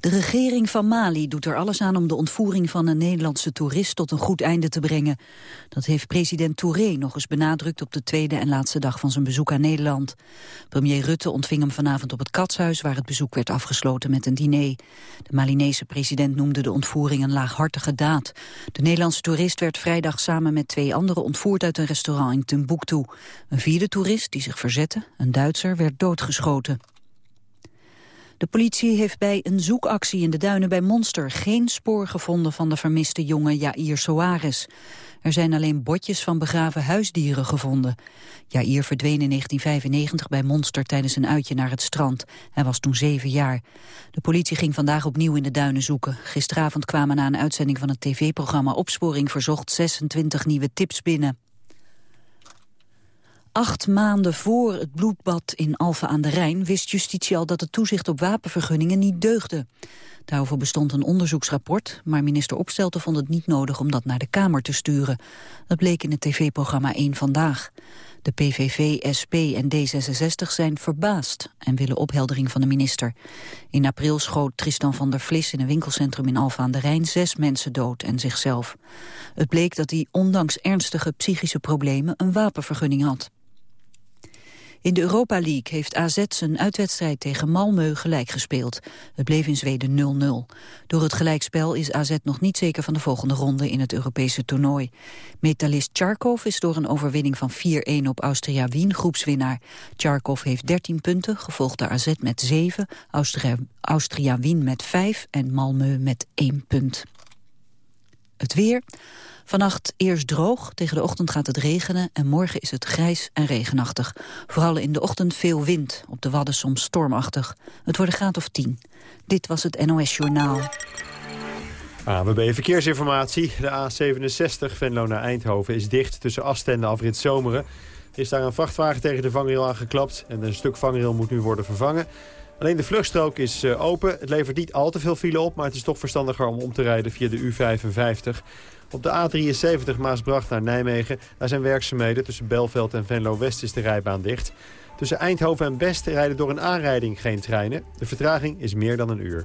De regering van Mali doet er alles aan om de ontvoering van een Nederlandse toerist tot een goed einde te brengen. Dat heeft president Touré nog eens benadrukt op de tweede en laatste dag van zijn bezoek aan Nederland. Premier Rutte ontving hem vanavond op het Katshuis waar het bezoek werd afgesloten met een diner. De Malinese president noemde de ontvoering een laaghartige daad. De Nederlandse toerist werd vrijdag samen met twee anderen ontvoerd uit een restaurant in Timbuktu. Een vierde toerist die zich verzette, een Duitser, werd doodgeschoten. De politie heeft bij een zoekactie in de duinen bij Monster geen spoor gevonden van de vermiste jongen Jair Soares. Er zijn alleen botjes van begraven huisdieren gevonden. Jair verdween in 1995 bij Monster tijdens een uitje naar het strand. Hij was toen zeven jaar. De politie ging vandaag opnieuw in de duinen zoeken. Gisteravond kwamen na een uitzending van het tv-programma Opsporing Verzocht 26 nieuwe tips binnen. Acht maanden voor het bloedbad in Alphen aan de Rijn wist justitie al dat het toezicht op wapenvergunningen niet deugde. Daarover bestond een onderzoeksrapport, maar minister Opstelten vond het niet nodig om dat naar de Kamer te sturen. Dat bleek in het tv-programma 1 Vandaag. De PVV, SP en D66 zijn verbaasd en willen opheldering van de minister. In april schoot Tristan van der Vlis in een winkelcentrum in Alphen aan de Rijn zes mensen dood en zichzelf. Het bleek dat hij ondanks ernstige psychische problemen een wapenvergunning had. In de Europa League heeft AZ zijn uitwedstrijd tegen Malmö gelijk gespeeld. Het bleef in Zweden 0-0. Door het gelijkspel is AZ nog niet zeker van de volgende ronde in het Europese toernooi. Metalist Charkov is door een overwinning van 4-1 op Austria Wien groepswinnaar. Charkov heeft 13 punten, gevolgd door AZ met 7, Austria, Austria Wien met 5 en Malmö met 1 punt. Het weer... Vannacht eerst droog, tegen de ochtend gaat het regenen... en morgen is het grijs en regenachtig. Vooral in de ochtend veel wind, op de Wadden soms stormachtig. Het wordt een graad of 10. Dit was het NOS Journaal. AWB Verkeersinformatie. De A67 Venlo naar Eindhoven is dicht tussen Asten en de afrit Zomeren. Er is daar een vrachtwagen tegen de vangrail aangeklapt... en een stuk vangrail moet nu worden vervangen. Alleen de vluchtstrook is eh, open. Het levert niet al te veel file op, maar het is toch verstandiger om om te rijden via de U55. Op de A73 Maasbracht naar Nijmegen. Daar zijn werkzaamheden. Tussen Belveld en Venlo-West is de rijbaan dicht. Tussen Eindhoven en Best rijden door een aanrijding geen treinen. De vertraging is meer dan een uur.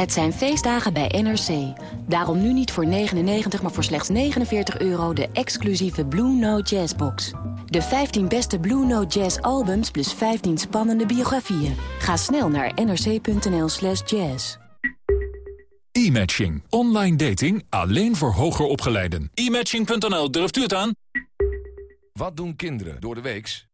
Het zijn feestdagen bij NRC. Daarom nu niet voor 99, maar voor slechts 49 euro de exclusieve Blue Note Jazz box. De 15 beste Blue Note Jazz albums plus 15 spannende biografieën. Ga snel naar nrc.nl slash jazz. E-matching. Online dating alleen voor hoger opgeleiden. E-matching.nl, durft u het aan? Wat doen kinderen door de weeks?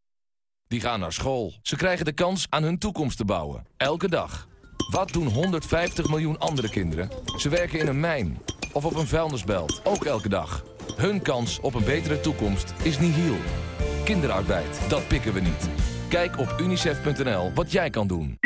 Die gaan naar school. Ze krijgen de kans aan hun toekomst te bouwen. Elke dag. Wat doen 150 miljoen andere kinderen? Ze werken in een mijn of op een vuilnisbelt. Ook elke dag. Hun kans op een betere toekomst is nihil. Kinderarbeid, dat pikken we niet. Kijk op unicef.nl wat jij kan doen.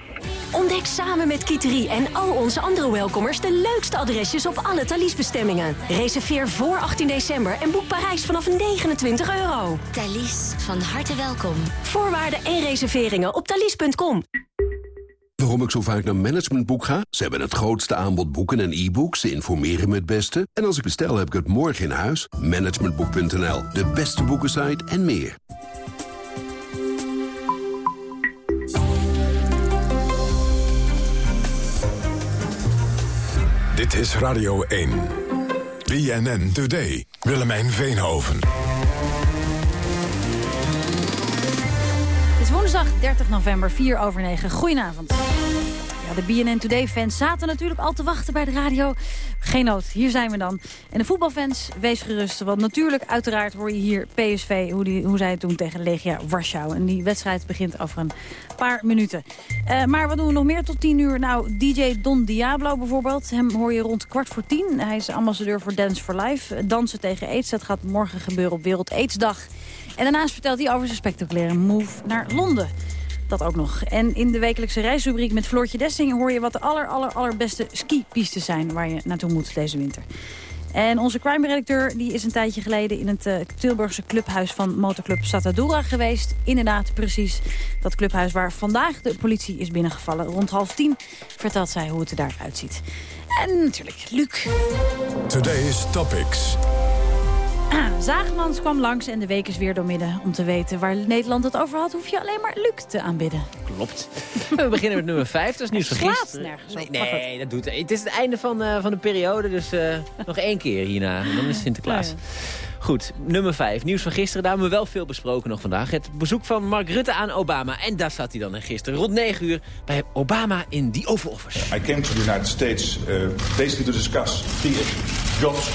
Ontdek samen met Kiteri en al onze andere welkomers... de leukste adresjes op alle Thalys-bestemmingen. Reserveer voor 18 december en boek Parijs vanaf 29 euro. Thalys, van harte welkom. Voorwaarden en reserveringen op thalys.com. Waarom ik zo vaak naar Managementboek ga? Ze hebben het grootste aanbod boeken en e-books. Ze informeren me het beste. En als ik bestel, heb ik het morgen in huis. Managementboek.nl, de beste boekensite en meer. Dit is Radio 1. BNN Today. Willemijn Veenhoven. Het is woensdag 30 november, 4 over 9. Goedenavond. De BNN Today-fans zaten natuurlijk al te wachten bij de radio. Geen nood, hier zijn we dan. En de voetbalfans, wees gerust. Want natuurlijk, uiteraard hoor je hier PSV, hoe, die, hoe zij het doen tegen Legia Warschau. En die wedstrijd begint over een paar minuten. Uh, maar wat doen we nog meer tot 10 uur? Nou, DJ Don Diablo bijvoorbeeld. Hem hoor je rond kwart voor tien. Hij is ambassadeur voor Dance for Life. Dansen tegen AIDS, dat gaat morgen gebeuren op Wereld AIDS-dag. En daarnaast vertelt hij over zijn spectaculaire move naar Londen. Dat ook nog. En in de wekelijkse reisrubriek met Floortje Dessing... hoor je wat de aller, aller, allerbeste skipistes zijn... waar je naartoe moet deze winter. En onze crime-redacteur is een tijdje geleden in het uh, Tilburgse clubhuis van motorclub Satadura geweest. Inderdaad, precies dat clubhuis waar vandaag de politie is binnengevallen. Rond half tien vertelt zij hoe het er daaruit ziet. En natuurlijk Luc. Today's Topics. Zaagmans kwam langs en de week is weer doormidden. Om te weten waar Nederland het over had, hoef je alleen maar Luc te aanbidden. Klopt. We beginnen met nummer 5, dat is nieuws van gisteren. nergens Nee, nee dat doet het. Het is het einde van, uh, van de periode, dus uh, nog één keer hierna. En dan is Sinterklaas. Ja, Goed, nummer 5. Nieuws van gisteren, daar hebben we wel veel besproken nog vandaag. Het bezoek van Mark Rutte aan Obama. En daar zat hij dan gisteren rond 9 uur bij Obama in the Oval Office. I came to the United States uh, basically to discuss three issues. Jobs,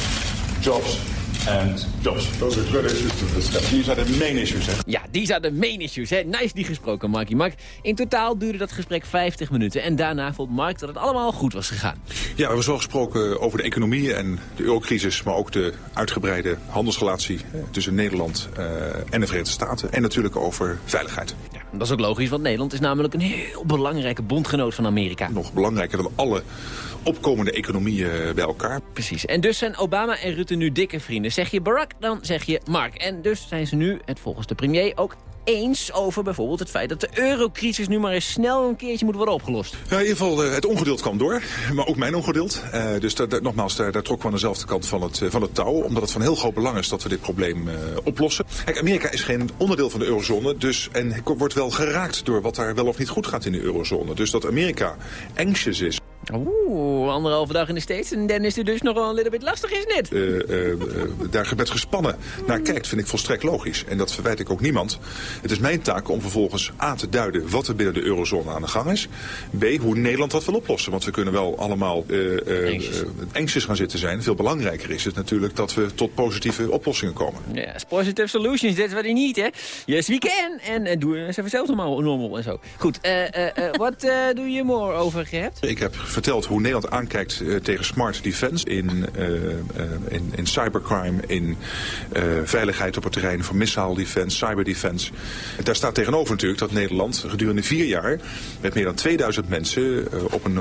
jobs and jobs. Those are good issues to discuss. These are the main issues, hè? Ja, die zijn de main issues, hè? Nice die gesproken, Marky Mark. In totaal duurde dat gesprek 50 minuten. En daarna vond Mark dat het allemaal goed was gegaan. Ja, we hebben wel gesproken over de economie en de eurocrisis... maar ook de uitgebreide handelsrelatie tussen Nederland uh, en de Verenigde Staten. En natuurlijk over veiligheid. Ja, dat is ook logisch, want Nederland is namelijk een heel belangrijke bondgenoot van Amerika. Nog belangrijker dan alle opkomende economieën bij elkaar. Precies. En dus zijn Obama en Rutte nu dikke vrienden. Zeg je Barack, dan zeg je Mark. En dus zijn ze nu, het volgens de premier, ook eens over bijvoorbeeld het feit dat de eurocrisis nu maar eens snel een keertje moet worden opgelost. Ja, in ieder geval, uh, het ongeduld kwam door, maar ook mijn ongeduld. Uh, dus daar, nogmaals, daar, daar trok we aan dezelfde kant van het, van het touw, omdat het van heel groot belang is dat we dit probleem oplossen. Kijk, Amerika is geen onderdeel van de eurozone, dus, en wordt wel geraakt door wat daar wel of niet goed gaat in de eurozone. Dus dat Amerika anxious is Oeh, anderhalve dag in de States en dan is het dus nog wel een little bit lastig, is net? Uh, uh, uh, daar met gespannen naar kijkt, vind ik volstrekt logisch. En dat verwijt ik ook niemand. Het is mijn taak om vervolgens A te duiden wat er binnen de eurozone aan de gang is. B, hoe Nederland dat wil oplossen. Want we kunnen wel allemaal anxious gaan zitten zijn. Veel belangrijker is het natuurlijk dat we tot positieve oplossingen komen. Ja, yes, positive solutions, that's what you need, hè? Yes, we can. En uh, doe eens even zelf normaal normal en zo. Goed, wat doe je more over gehebt? Ik heb verteld hoe Nederland aankijkt uh, tegen smart defense in, uh, uh, in, in, cybercrime, in veiligheid op het terrein van missile defense, cyberdefense. Daar staat tegenover natuurlijk dat Nederland gedurende vier jaar met meer dan 2000 mensen op een,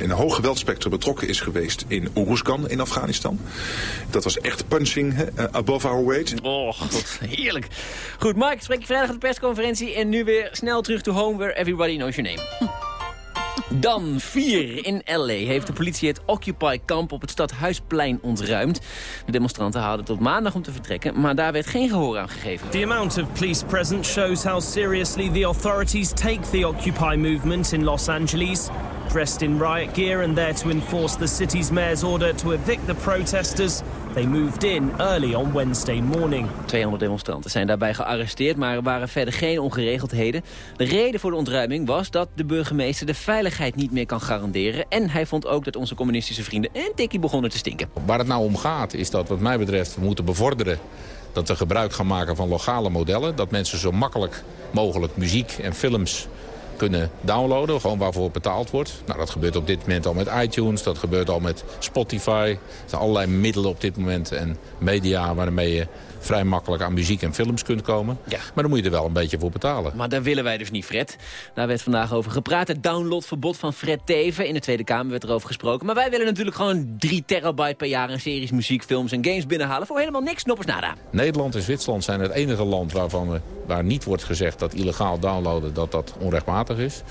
in een hoog geweldsspectrum betrokken is geweest in Uruzgan in Afghanistan. Dat was echt punching above our weight. Oh, heerlijk. Goed, Mark, spreek je vrijdag op de persconferentie en nu weer snel terug to home where everybody knows your name. Dan 4. In L.A. heeft de politie het Occupy-kamp op het Stadhuisplein ontruimd. De demonstranten hadden tot maandag om te vertrekken, maar daar werd geen gehoor aan gegeven. The amount of police presence shows how seriously the authorities take the Occupy movement in Los Angeles. Dressed in riot gear and there to enforce the city's mayor's order to evict the protesters... They moved in early on Wednesday morning. 200 demonstranten zijn daarbij gearresteerd, maar er waren verder geen ongeregeldheden. De reden voor de ontruiming was dat de burgemeester de veiligheid niet meer kan garanderen. En hij vond ook dat onze communistische vrienden een tikkie begonnen te stinken. Waar het nou om gaat is dat wat mij betreft we moeten bevorderen dat we gebruik gaan maken van lokale modellen. Dat mensen zo makkelijk mogelijk muziek en films kunnen downloaden. Gewoon waarvoor betaald wordt. Nou, dat gebeurt op dit moment al met iTunes. Dat gebeurt al met Spotify. Er zijn allerlei middelen op dit moment en media waarmee je vrij makkelijk aan muziek en films kunt komen. Ja. Maar dan moet je er wel een beetje voor betalen. Maar daar willen wij dus niet, Fred. Daar werd vandaag over gepraat. Het downloadverbod van Fred Teven. In de Tweede Kamer werd erover gesproken. Maar wij willen natuurlijk gewoon 3 terabyte per jaar... aan series, muziek, films en games binnenhalen. Voor helemaal niks, noppers nada. Nederland en Zwitserland zijn het enige land waarvan we, waar niet wordt gezegd... dat illegaal downloaden dat dat onrechtmatig is.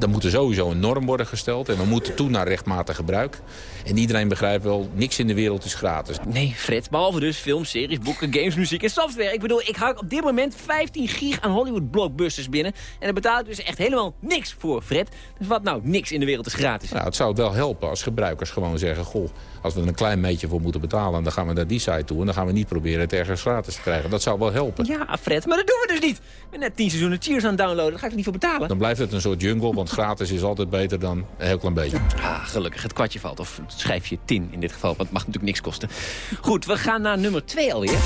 Er moet er sowieso een norm worden gesteld. En we moeten toe naar rechtmatig gebruik. En iedereen begrijpt wel, niks in de wereld is gratis. Nee, Fred, behalve dus films, series, boeken, games, muziek en software. Ik bedoel, ik hou op dit moment 15 gig aan Hollywood blockbusters binnen. En daar betaal ik dus echt helemaal niks voor, Fred. Dus wat nou, niks in de wereld is gratis. Nou, het zou wel helpen als gebruikers gewoon zeggen... goh, als we er een klein beetje voor moeten betalen... dan gaan we naar die site toe en dan gaan we niet proberen het ergens gratis te krijgen. Dat zou wel helpen. Ja, Fred, maar dat doen we dus niet. We net 10 seizoenen Cheers aan downloaden, daar ga ik er niet voor betalen. Dan blijft het een soort jungle, want gratis is altijd beter dan een heel klein beetje. Ah, gelukkig, het kwartje valt. Of schrijf je 10 in dit geval, want het mag natuurlijk niks kosten. Goed, we gaan naar nummer 2 alweer.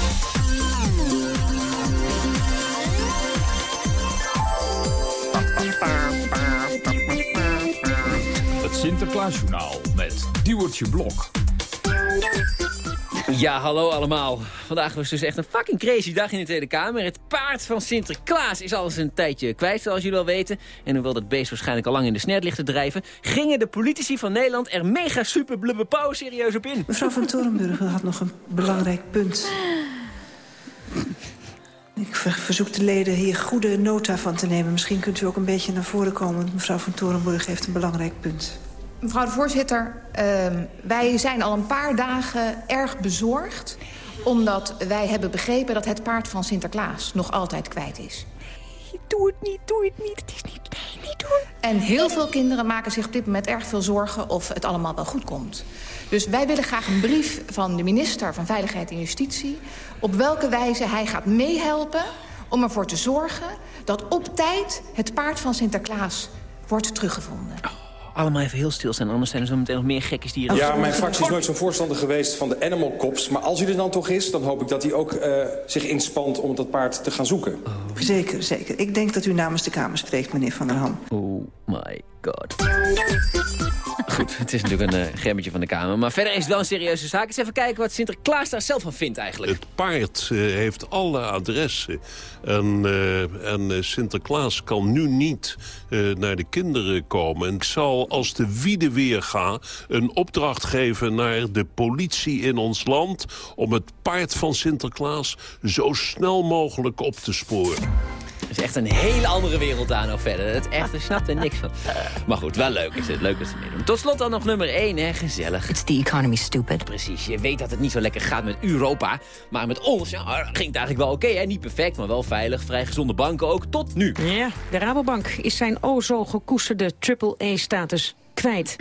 Het Sinterklaasjournaal met Duwertje Blok. Ja, hallo allemaal. Vandaag was dus echt een fucking crazy dag in de Tweede Kamer. Het paard van Sinterklaas is al eens een tijdje kwijt, zoals jullie al weten. En hoewel dat beest waarschijnlijk al lang in de snert ligt te drijven... gingen de politici van Nederland er mega super blubber pauw serieus op in. Mevrouw van Torenburg had nog een belangrijk punt. Ik verzoek de leden hier goede nota van te nemen. Misschien kunt u ook een beetje naar voren komen. Mevrouw van Torenburg heeft een belangrijk punt. Mevrouw de voorzitter, uh, wij zijn al een paar dagen erg bezorgd... omdat wij hebben begrepen dat het paard van Sinterklaas nog altijd kwijt is. Doe het niet, doe het niet, het is niet... Nee, niet doen. En heel veel kinderen maken zich op dit moment erg veel zorgen... of het allemaal wel goed komt. Dus wij willen graag een brief van de minister van Veiligheid en Justitie... op welke wijze hij gaat meehelpen om ervoor te zorgen... dat op tijd het paard van Sinterklaas wordt teruggevonden. Allemaal even heel stil zijn. Anders zijn er zo meteen nog meer gekkies die... Hier... Ja, mijn fractie is nooit zo'n voorstander geweest van de animal cops. Maar als hij er dan toch is, dan hoop ik dat hij ook uh, zich inspant om dat paard te gaan zoeken. Oh. Zeker, zeker. Ik denk dat u namens de Kamer spreekt, meneer Van der Ham. Oh my god. Goed, het is natuurlijk een uh, gremmetje van de Kamer. Maar verder is het wel een serieuze zaak. Eens even kijken wat Sinterklaas daar zelf van vindt eigenlijk. Het paard uh, heeft alle adressen. En, uh, en Sinterklaas kan nu niet naar de kinderen komen. En ik zal, als de wiede weer ga, een opdracht geven naar de politie in ons land... om het paard van Sinterklaas zo snel mogelijk op te sporen is echt een hele andere wereld aan nog verder. Het echt, er snapt er niks van. Maar goed, wel leuk is het. Leuk dat ze meedoen. Tot slot dan nog nummer 1, hè. Gezellig. It's the economy, stupid. Precies. Je weet dat het niet zo lekker gaat met Europa. Maar met ons ja, ging het eigenlijk wel oké, hè. Niet perfect, maar wel veilig. Vrij gezonde banken ook. Tot nu. Ja, de Rabobank is zijn o zo gekoesterde triple-A-status kwijt.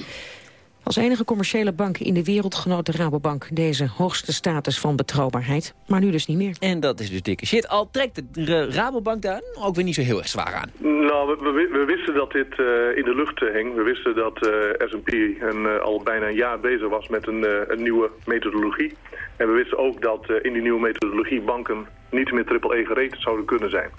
Als enige commerciële bank in de wereld genoot de Rabobank deze hoogste status van betrouwbaarheid. Maar nu dus niet meer. En dat is dus dikke shit. Al trekt de Rabobank daar ook weer niet zo heel erg zwaar aan. Nou, we, we, wisten dat dit uh, in de lucht hing. We wisten dat uh, S&P uh, al bijna een jaar bezig was met een, een, nieuwe methodologie. En we wisten ook dat in die nieuwe methodologie banken niet meer triple-E gereed zouden kunnen zijn.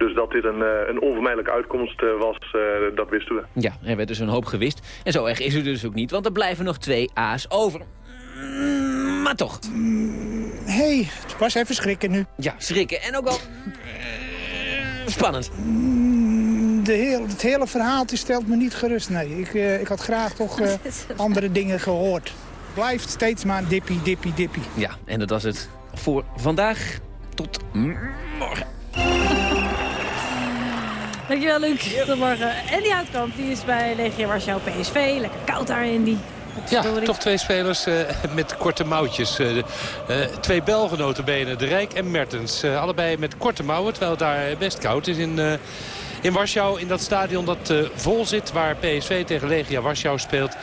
Dus dat dit een, eh, een onvermijdelijke uitkomst eh, was, eh, dat wisten we. Ja, er werd dus een hoop gewist. En zo erg is het dus ook niet, want er blijven nog twee A's over. Maar toch. Hé, hey, was even schrikken nu. Ja, schrikken. En ook wel spannend. De heel, het hele verhaal stelt me niet gerust, nee. Ik, ik had graag toch andere dingen gehoord. Blijft steeds maar dippie, dippie, dippie. Ja, en dat was het voor vandaag. Tot morgen. Dankjewel, Luc. Tot morgen. En die Houtkamp die is bij Legia Warschau PSV. Lekker koud daar in die. Ja, toch twee spelers uh, met korte mouwtjes. Uh, uh, twee Belgen benen, De Rijk en Mertens. allebei met korte mouwen, terwijl het daar best koud is in, in Warschau. In dat stadion dat vol zit waar PSV tegen Legia Warschau speelt.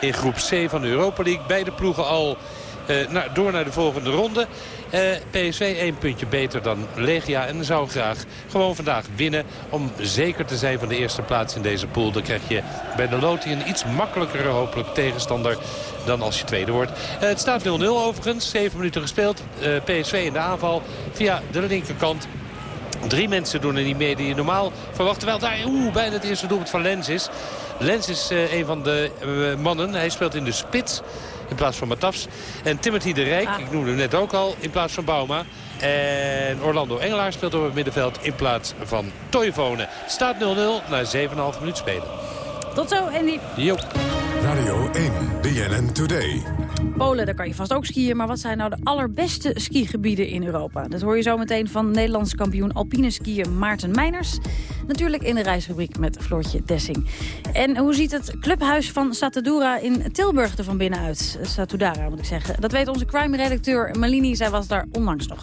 In groep C van de Europa League. Beide ploegen al naar, door naar de volgende ronde. Uh, PSV één puntje beter dan Legia. En zou graag gewoon vandaag winnen om zeker te zijn van de eerste plaats in deze pool. Dan krijg je bij de Loti een iets makkelijkere hopelijk tegenstander dan als je tweede wordt. Uh, het staat 0-0 overigens. 7 minuten gespeeld. Uh, PSV in de aanval via de linkerkant. Drie mensen doen er niet mee die je normaal verwacht. Terwijl daar oeh, bijna het eerste doelpunt van Lens is. Lens is uh, een van de mannen. Hij speelt in de spits in plaats van Matafs. En Timothy de Rijk, ah. ik noemde hem net ook al, in plaats van Bauma. En Orlando Engelaar speelt op het middenveld in plaats van Toivonen. Staat 0-0 na 7,5 minuten spelen. Tot zo, Andy. Jo. Radio 1, BNN Today. Polen, daar kan je vast ook skiën. Maar wat zijn nou de allerbeste skigebieden in Europa? Dat hoor je zo meteen van Nederlands kampioen alpine skiën Maarten Meiners. Natuurlijk in de reisfabriek met Floortje Dessing. En hoe ziet het clubhuis van Satudara in Tilburg er van binnen uit? Satudara moet ik zeggen. Dat weet onze crime-redacteur Malini. Zij was daar onlangs nog.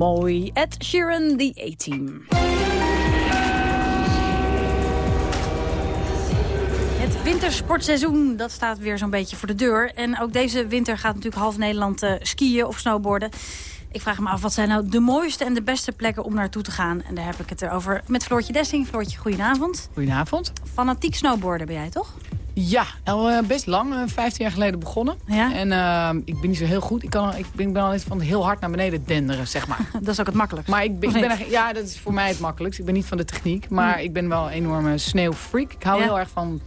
Mooi. Ed Sheeran, The A-Team. Het wintersportseizoen, dat staat weer zo'n beetje voor de deur. En ook deze winter gaat natuurlijk half Nederland eh, skiën of snowboarden. Ik vraag me af, wat zijn nou de mooiste en de beste plekken om naartoe te gaan? En daar heb ik het over met Floortje Dessing. Floortje, goedenavond. Goedenavond. Fanatiek snowboarden ben jij, toch? Ja, al eh, best lang, eh, 15 jaar geleden begonnen. Ja? En eh, ik ben niet zo heel goed. Ik, kan, ik ben, ben al eens van heel hard naar beneden denderen, zeg maar. dat is ook het makkelijkst. Maar ik ben, ik ja, dat is voor mij het makkelijkst. Ik ben niet van de techniek, maar Hm. ik ben wel een enorme sneeuwfreak. Ik hou Ja. heel erg van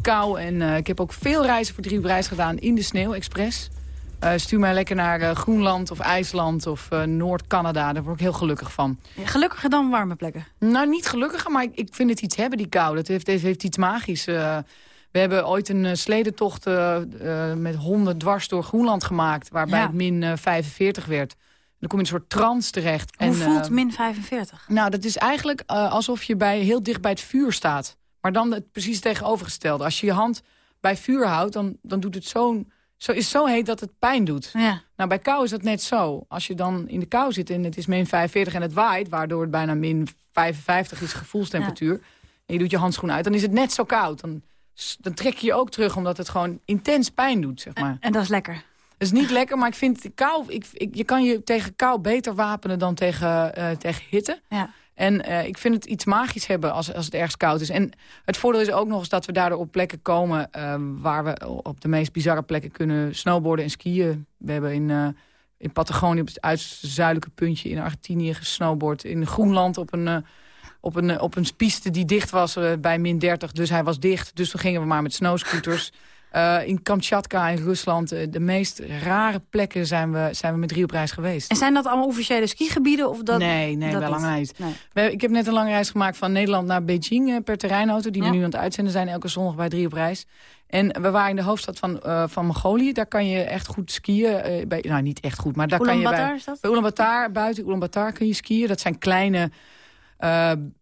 kou. En eh, ik heb ook veel reizen voor drie reis gedaan in de sneeuw, expres. Eh, stuur mij lekker naar eh, Groenland of IJsland of eh, Noord-Canada. Daar word ik heel gelukkig van. Ja, gelukkiger dan warme plekken. Nou, niet gelukkiger, maar ik, ik vind het iets hebben, die kou. Dat heeft, heeft, heeft iets magisch. We hebben ooit een eh, sledentocht eh, eh, met honden dwars door Groenland gemaakt... waarbij Ja. het min eh, 45 werd. Dan kom je in een soort trance terecht. Hoe En, voelt min 45? Nou, dat is eigenlijk alsof je bij, heel dicht bij het vuur staat. Maar dan het precies tegenovergestelde. Als je je hand bij vuur houdt, dan, dan doet het zo'n zo, is het zo heet dat het pijn doet. Ja. Nou, bij kou is dat net zo. Als je dan in de kou zit en het is min 45 en het waait... waardoor het bijna min 55 is gevoelstemperatuur... en je doet je handschoen uit, dan is het net zo koud. Dan, dan trek je je ook terug omdat het gewoon intens pijn doet, zeg maar. En dat is lekker. Dat is niet lekker, maar ik vind kou... Ik, ik, je kan je tegen kou beter wapenen dan tegen, eh, tegen hitte. Ja. En eh, ik vind het iets magisch hebben als, als het ergens koud is. En het voordeel is ook nog eens dat we daardoor op plekken komen... eh, waar we op de meest bizarre plekken kunnen snowboarden en skiën. We hebben in, eh, in Patagonië op het uiterste zuidelijke puntje in Argentinië gesnowboard. In Groenland op een, op een, eh, op een piste die dicht was eh, bij min 30. Dus hij was dicht. Dus toen gingen we maar met snowscooters. Eh, in Kamchatka in Rusland, de meest rare plekken zijn we, zijn we met drie op reis geweest. En zijn dat allemaal officiële skigebieden? Of dat, nee, nee, dat bij lange. Nee. We- Ik heb net een lange reis gemaakt van Nederland naar Beijing per terreinauto. Die Ja. we nu aan het uitzenden zijn, elke zondag bij drie op reis. En we waren in de hoofdstad van, eh, van Mongolië. Daar kan je echt goed skiën. bij, nou, niet echt goed, maar daar kan je bij... is dat? Bij Ulaanbaatar, buiten Ulaanbaatar kun je skiën. Dat zijn kleine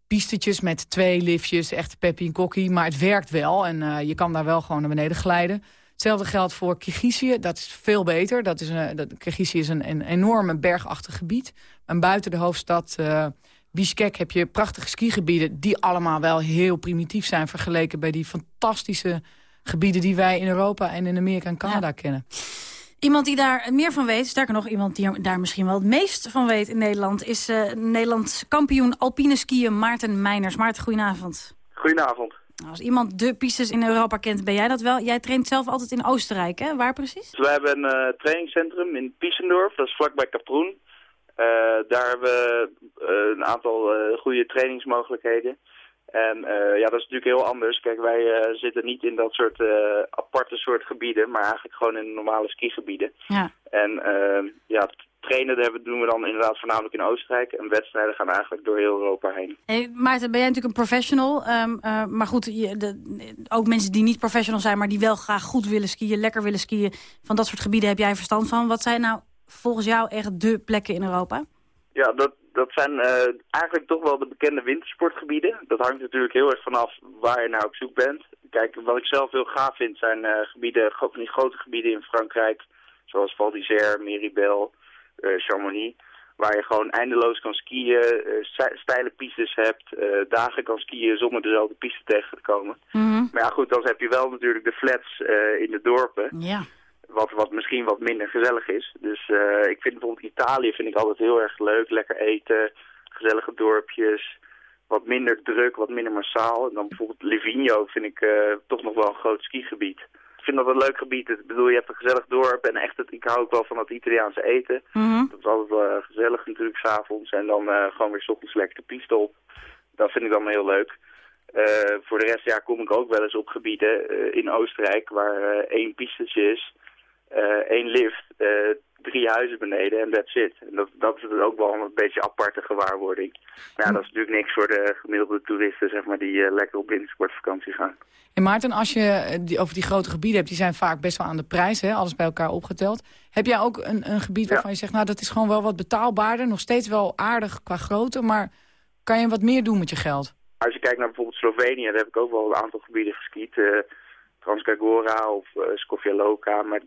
pistetjes met twee liftjes, echt peppy en kokkie. Maar het werkt wel en eh, je kan daar wel gewoon naar beneden glijden. Hetzelfde geldt voor Kirgizië. Dat is veel beter. Dat is een, dat, Kirgizië is een, een enorme bergachtig gebied. En buiten de hoofdstad eh Bishkek heb je prachtige skigebieden... die allemaal wel heel primitief zijn vergeleken bij die fantastische gebieden die wij in Europa en in Amerika en Canada kennen. Iemand die daar meer van weet, sterker nog, iemand die daar misschien wel het meest van weet in Nederland... is uh, Nederlands kampioen alpine skiën Maarten Meiners. Maarten, goedenavond. Goedenavond. Nou, als iemand de pistes in Europa kent, ben jij dat wel? Jij traint zelf altijd in Oostenrijk, hè? Waar precies? We hebben een uh, trainingscentrum in Piesendorf, dat is vlakbij Kaproen. Uh, daar hebben we een aantal goede trainingsmogelijkheden. En uh, ja, dat is natuurlijk heel anders. Kijk, wij uh, zitten niet in dat soort uh, aparte soort gebieden, maar eigenlijk gewoon in normale skigebieden. Ja. En ja, trainen doen we dan inderdaad voornamelijk in Oostenrijk. En wedstrijden gaan eigenlijk door heel Europa heen. Hey, Maarten, ben jij natuurlijk een professional. Um, maar goed, je, de, ook mensen die niet professional zijn, maar die wel graag goed willen skiën, lekker willen skiën. Van dat soort gebieden heb jij verstand van. Wat zijn nou volgens jou echt de plekken in Europa? Ja, dat, dat zijn uh, eigenlijk toch wel de bekende wintersportgebieden. Dat hangt natuurlijk heel erg vanaf waar je naar op zoek bent. Kijk, wat ik zelf heel gaaf vind zijn uh, gebieden, van die grote gebieden in Frankrijk. Zoals Val d'Isère, Miribel, uh, Chamonix. Waar je gewoon eindeloos kan skiën, steile pistes hebt, dagen kan skiën zonder dezelfde piste tegen te komen. Mm -hmm. Maar ja goed, dan heb je wel natuurlijk de flats in de dorpen. Ja. Wat, wat misschien wat minder gezellig is. Dus uh, ik vind bijvoorbeeld Italië vind ik altijd heel erg leuk. Lekker eten, gezellige dorpjes. Wat minder druk, wat minder massaal. En dan bijvoorbeeld Livigno vind ik uh, toch nog wel een groot skigebied. Ik vind dat een leuk gebied. Ik bedoel, je hebt een gezellig dorp en echt het, ik hou ook wel van het Italiaanse eten. Mm -hmm. Dat is altijd wel uh, gezellig natuurlijk s'avonds. En dan gewoon weer s ochtends lekker de piste op. Dat vind ik dan heel leuk. voor de rest ja, kom ik ook wel eens op gebieden in Oostenrijk waar één pistetje is. Uh, één lift, uh, drie huizen beneden en that's it. En dat, dat is ook wel een beetje aparte gewaarwording. Maar ja, dat is natuurlijk niks voor de gemiddelde toeristen, zeg maar, die uh, lekker op wintersportvakantie gaan. En Maarten, als je die, over die grote gebieden hebt, die zijn vaak best wel aan de prijs, hè, alles bij elkaar opgeteld. Heb jij ook een, een gebied waarvan ja. je zegt, nou dat is gewoon wel wat betaalbaarder, nog steeds wel aardig qua grootte, maar kan je wat meer doen met je geld? Als je kijkt naar bijvoorbeeld Slovenië, daar heb ik ook wel een aantal gebieden geskiet. Transcagora of uh, Skofja Loka, maar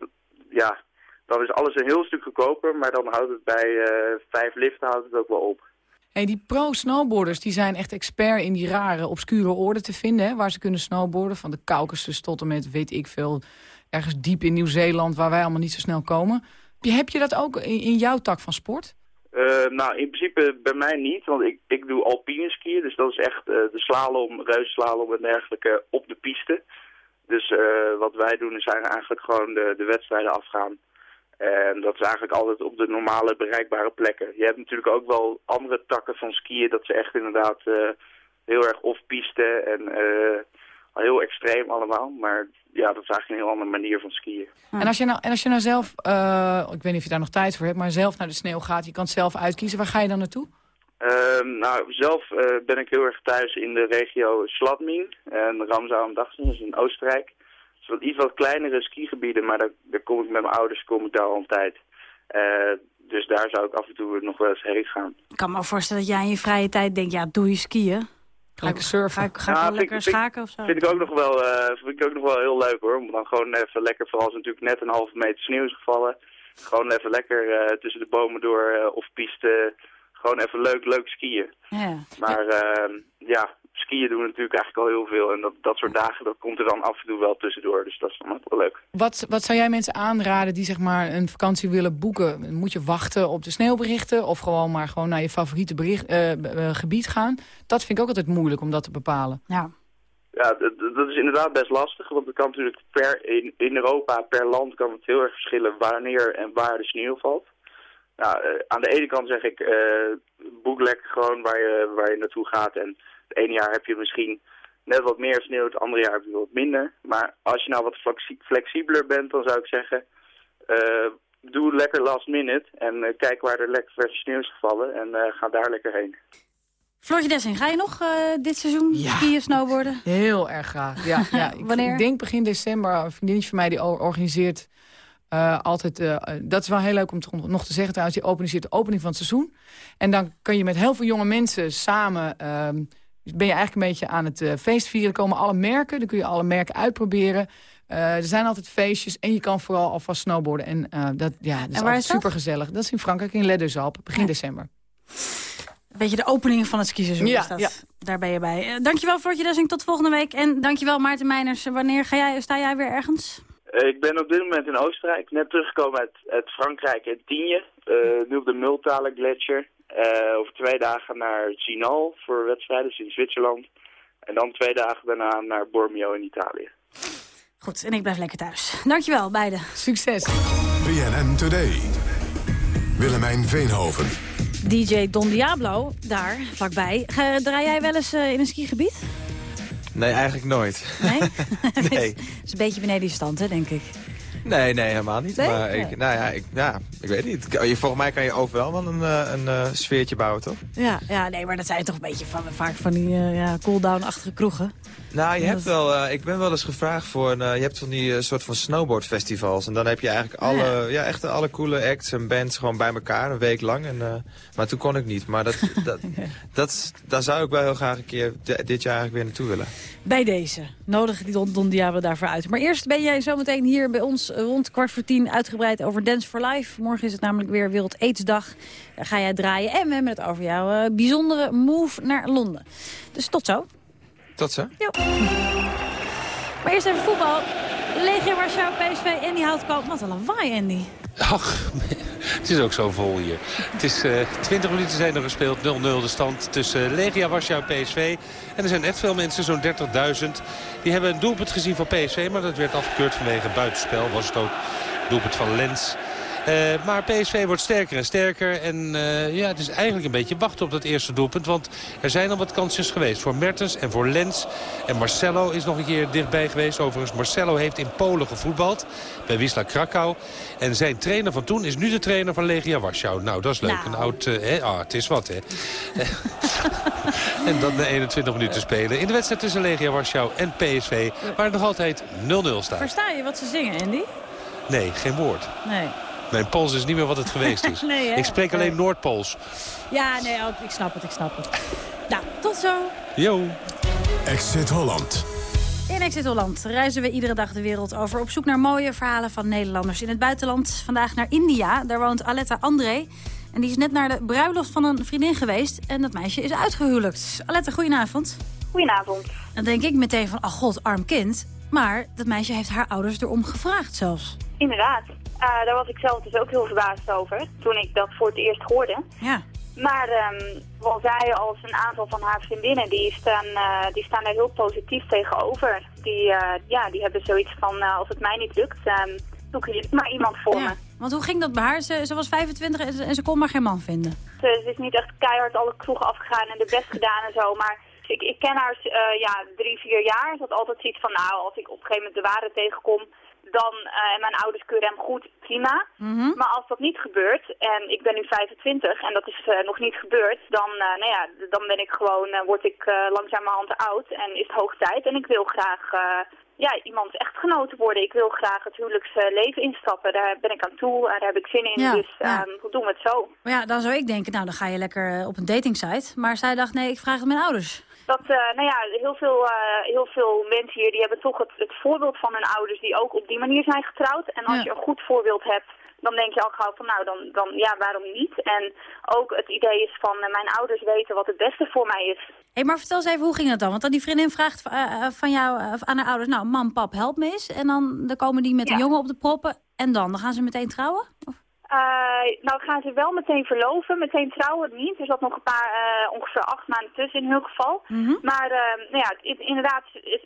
ja, dan is alles een heel stuk goedkoper, maar dan houdt het bij uh, vijf liften houdt het ook wel op. Hey, die pro-snowboarders die zijn echt expert in die rare, obscure oorden te vinden... Hè, waar ze kunnen snowboarden, van de Caucasus tot en met, weet ik veel... ergens diep in Nieuw-Zeeland, waar wij allemaal niet zo snel komen. Heb je dat ook in, in jouw tak van sport? Uh, nou, in principe bij mij niet, want ik, ik doe alpine skiën. Dus dat is echt uh, de slalom, reusslalom en dergelijke op de piste. Dus uh, wat wij doen is eigenlijk gewoon de, de wedstrijden afgaan. En dat is eigenlijk altijd op de normale bereikbare plekken. Je hebt natuurlijk ook wel andere takken van skiën dat ze echt inderdaad uh, heel erg off-piste en uh, heel extreem allemaal. Maar ja, dat is eigenlijk een heel andere manier van skiën. En als je nou, en als je nou zelf, ik weet niet of je daar nog tijd voor hebt, maar zelf naar de sneeuw gaat, je kan het zelf uitkiezen. Waar ga je dan naartoe? Uh, nou, zelf uh, ben ik heel erg thuis in de regio Schladming en Ramsau am Dachsen, is in Oostenrijk. Het is wat iets wat kleinere skigebieden, maar daar, daar kom ik met mijn ouders kom ik daar al een tijd. Uh, dus daar zou ik af en toe nog wel eens heen gaan. Ik kan me voorstellen dat jij in je vrije tijd denkt, ja, doe je skiën. Ga ik surfen. Ga ik, ga ik nou, lekker vind, schaken of zo? Vind ik, ook nog wel, vind ik ook nog wel heel leuk hoor. Om dan gewoon even lekker, vooral als natuurlijk net een halve meter sneeuw is gevallen. Gewoon even lekker tussen de bomen door of piste gewoon even leuk, leuk skiën. Ja. Maar uh, ja, skiën doen we natuurlijk eigenlijk al heel veel. En dat, dat soort dagen, dat komt er dan af en toe wel tussendoor. Dus dat is dan ook wel leuk. Wat, wat zou jij mensen aanraden die zeg maar een vakantie willen boeken? Moet je wachten op de sneeuwberichten? Of gewoon maar gewoon naar je favoriete bericht, uh, gebied gaan? Dat vind ik ook altijd moeilijk om dat te bepalen. Ja. Ja, dat is inderdaad best lastig. Want het kan natuurlijk per, in, in Europa, per land kan het heel erg verschillen wanneer en waar de sneeuw valt. Nou, uh, aan de ene kant zeg ik, uh, boek lekker gewoon waar je, waar je naartoe gaat. En het ene jaar heb je misschien net wat meer sneeuw, het andere jaar heb je wat minder. Maar als je nou wat flexibeler bent, dan zou ik zeggen, uh, doe lekker last minute. En kijk waar er lekker verse sneeuw is gevallen en ga daar lekker heen. Floortje Dessing, ga je nog dit seizoen ja. skiën, snowboarden? Heel erg graag, ja. ja. Wanneer? Ik denk begin december, een vriendinnetje van mij die organiseert uh, altijd, uh, dat is wel heel leuk om te, nog te zeggen trouwens. Die organiseert de opening van het seizoen. En dan kun je met heel veel jonge mensen samen... Uh, ben je eigenlijk een beetje aan het uh, feest vieren. Er komen alle merken, dan kun je alle merken uitproberen. er zijn altijd feestjes en je kan vooral alvast snowboarden. En dat, ja, dat is, super gezellig. Dat is in Frankrijk, in Ledderzalp, begin ja. december. Een beetje de opening van het skiseizoen Ja, is dat. ja. Daar ben je bij. Eh, dankjewel Floortje Dessing, tot volgende week. En dankjewel Maarten Meiners. Wanneer ga jij, sta jij weer ergens? Eh, ik ben op dit moment in Oostenrijk, net teruggekomen uit, uit Frankrijk en Tienje. Eh, nu op de Multale Gletscher. Eh, over twee dagen naar Zinal voor wedstrijden dus in Zwitserland. En dan twee dagen daarna naar Bormio in Italië. Goed, en ik blijf lekker thuis. Dankjewel, beiden. Succes. BNN Today. Willemijn Veenhoven. DJ Don Diablo, daar, vlakbij. Ga- Draai jij wel eens in een skigebied? Nee, eigenlijk nooit. Nee? nee. Dat is een beetje beneden je stand, hè, denk ik. Nee, nee, helemaal niet. Nee? Maar ik, nou ja, ik, ja, ik weet niet. Je- Volgens mij kan je overal wel een, eh, een eh, sfeertje bouwen, toch? Ja, ja, nee, maar dat zijn toch een beetje van, vaak van die eh, ja, cool-down-achtige kroegen. Nou, je hebt wel, eh, ik ben wel eens gevraagd voor een, eh, je hebt van die eh, soort van snowboardfestivals. En dan heb je eigenlijk alle, ja. echt alle coole acts en bands gewoon bij elkaar, een week lang. En, maar toen kon ik niet. Maar dat, dat, dat, daar zou ik wel heel graag een keer di- dit jaar eigenlijk weer naartoe willen. Bij deze. Nodig die Don, Don Diablo daarvoor uit. Maar eerst ben jij zometeen hier bij ons rond kwart voor tien uitgebreid over Dance for Life. Morgen is het namelijk weer Wereld Aidsdag. Daar ga jij draaien. En we hebben het over jouw bijzondere move naar Londen. Dus tot zo. Tot zo. Maar eerst even voetbal. Legia Warschau, PSV en die houdt koop. Wat een lawaai, Andy. Ach, het is ook zo vol hier. Het is eh 20 minuten zijn er gespeeld. 0-0 de stand tussen Legia Warschau en PSV. En er zijn echt veel mensen, zo'n 30.000. Die hebben een doelpunt gezien van PSV. Maar dat werd afgekeurd vanwege buitenspel. Was het ook doelpunt van Lens. Eh, maar PSV wordt sterker en sterker. En eh, ja, het is eigenlijk een beetje wachten op dat eerste doelpunt. Want er zijn al wat kansjes geweest voor Mertens en voor Lens. En Marcelo is nog een keer dichtbij geweest. Overigens, Marcelo heeft in Polen gevoetbald. Bij Wisla Krakau. En zijn trainer van toen is nu de trainer van Legia Warschau. Nou, dat is leuk. Een oud... eh? Ah, het is wat, hè. en dan de 21 minuten spelen. In de wedstrijd tussen Legia Warschau en PSV. Waar het nog altijd 0-0 staat. Versta je wat ze zingen, Andy? Nee, geen woord. Nee. Mijn Pools is niet meer wat het geweest is. Nee, hè? ik spreek alleen Noordpools. Ja, nee, ik snap het, ik snap het. Nou, tot zo. Yo. Exit Holland. In Exit Holland reizen we iedere dag de wereld over... op zoek naar mooie verhalen van Nederlanders in het buitenland. Vandaag naar India, daar woont Aletta André. En die is net naar de bruiloft van een vriendin geweest... en dat meisje is uitgehuwelijkt. Aletta, goedenavond. Goedenavond. Dan denk ik meteen van, oh god, arm kind. Maar dat meisje heeft haar ouders erom gevraagd zelfs. Inderdaad. Eh, daar was ik zelf dus ook heel verbaasd over, toen ik dat voor het eerst hoorde. Ja. Maar ehm zowel zij als een aantal van haar vriendinnen, die staan, eh, die staan daar heel positief tegenover. Die, eh, ja, die hebben zoiets van, als het mij niet lukt, um, zoek je maar iemand voor me. Want hoe ging dat bij haar? Ze, ze was 25 en ze, en ze kon maar geen man vinden. Ze, ze is niet echt keihard alle kroegen afgegaan en de best gedaan en zo, maar ik, ik ken haar ja, drie, vier jaar. Ze had altijd zoiets van, nou, als ik op een gegeven moment de waarde tegenkom, dan, en mijn ouders keuren hem goed, prima. Maar als dat niet gebeurt, en ik ben nu 25 en dat is eh, nog niet gebeurd, dan, eh, nou ja, dan ben ik gewoon, word ik langzamerhand oud en is het hoog tijd. En ik wil graag ja, iemands echtgenote worden. Ik wil graag het huwelijksleven instappen. Daar ben ik aan toe, en daar heb ik zin in. Ja, dus ja. ehm, hoe doen we het zo? Maar ja, dan zou ik denken, nou dan ga je lekker op een datingsite. Maar zij dacht, nee, ik vraag het mijn ouders. Dat, eh, nou ja, heel veel, eh, heel veel mensen hier die hebben toch het, het voorbeeld van hun ouders die ook op die manier zijn getrouwd. En als Ja. je een goed voorbeeld hebt, dan denk je al gauw van nou, dan, dan ja, waarom niet? En ook het idee is van eh, mijn ouders weten wat het beste voor mij is. Hé, maar vertel eens even, hoe ging dat dan? Want dan die vriendin vraagt van jou aan haar ouders... nou, mam, pap, help me eens. En dan, dan komen die met een jongen op de proppen. En dan? Dan gaan ze meteen trouwen? Eh, nou gaan ze wel meteen verloven, meteen trouwen niet. Er zat nog een paar, eh, ongeveer acht maanden tussen in hun geval. Maar eh, nou ja, het- inderdaad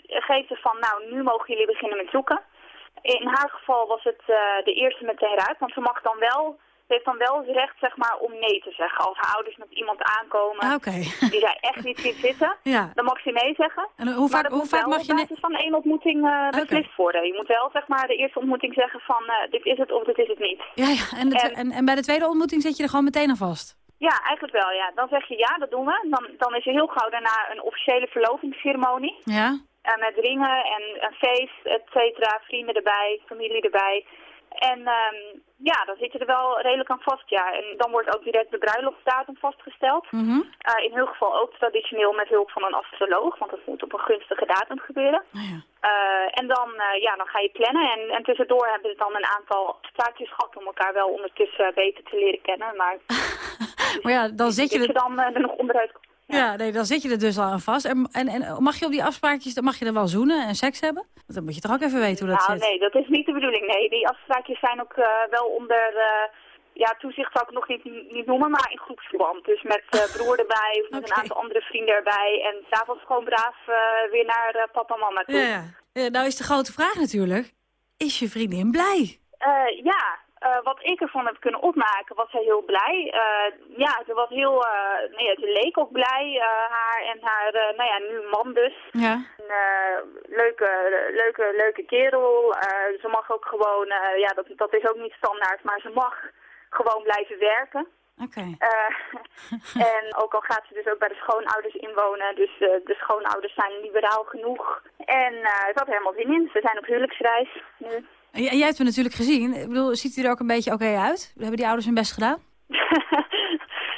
geeft ze van, nou nu mogen jullie beginnen met zoeken. In haar geval was het eh, de eerste meteen eruit, want ze mag dan wel, ze heeft dan wel het recht zeg maar om nee te zeggen. Als haar ouders met iemand aankomen Ah, die zij echt niet ziet zitten, Ja. dan mag ze nee zeggen. En hoe vaak, hoe vaak mag je... nee- basis van één ontmoeting eh, beslist worden. Je moet wel zeg maar de eerste ontmoeting zeggen van eh, dit is het of dit is het niet. Ja, ja. En, en, en bij de tweede ontmoeting zit je er gewoon meteen aan vast? Ja, eigenlijk wel, ja. Dan zeg je ja, dat doen we. Dan, dan is er heel gauw daarna een officiële verlovingsceremonie. Ja? Eh, met ringen en een feest, et cetera. Vrienden erbij, familie erbij. En ehm, ja, dan zit je er wel redelijk aan vast, ja. En dan wordt ook direct de bruiloftsdatum vastgesteld. Mhm. Eh, in heel geval ook traditioneel met hulp van een astroloog, want dat moet op een gunstige datum gebeuren. Eh, en dan, eh, ja, dan ga je plannen en, en tussendoor hebben ze dan een aantal afspraakjes gehad om elkaar wel ondertussen beter te leren kennen. Maar Maar ja, dan zit je Dat je dan er nog onderuit komt. Ja, nee, dan zit je er dus al aan vast. En, en, en mag je op die afspraakjes, dan mag je dan wel zoenen en seks hebben? Want Dan moet je toch ook even weten hoe dat nou, zit. nee, dat is niet de bedoeling. Nee, die afspraakjes zijn ook eh, wel onder... eh, ja, toezicht zou ik nog niet, niet noemen, maar in groepsverband. Dus met eh, broer erbij of met een aantal andere vrienden erbij. En s'avonds gewoon braaf weer naar papa en mama toe. Ja, ja. Nou is de grote vraag natuurlijk, is je vriendin blij? Ja, wat ik ervan heb kunnen opmaken, was zij heel blij. Eh, ja, ze was heel, eh, nee, ze leek ook blij, eh, haar en haar, nou ja, nu man dus. Ja. Een leuke, leuke, leuke kerel. Ze mag ook gewoon, ja, dat, dat is ook niet standaard, maar ze mag gewoon blijven werken. Oké. Eh, en ook al gaat ze dus ook bij de schoonouders inwonen, dus de schoonouders zijn liberaal genoeg. En ze had helemaal zin in. Ze zijn op huwelijksreis nu. En jij, hebt hem natuurlijk gezien. Ik bedoel, ziet hij er ook een beetje oké uit? Hebben die ouders hun best gedaan?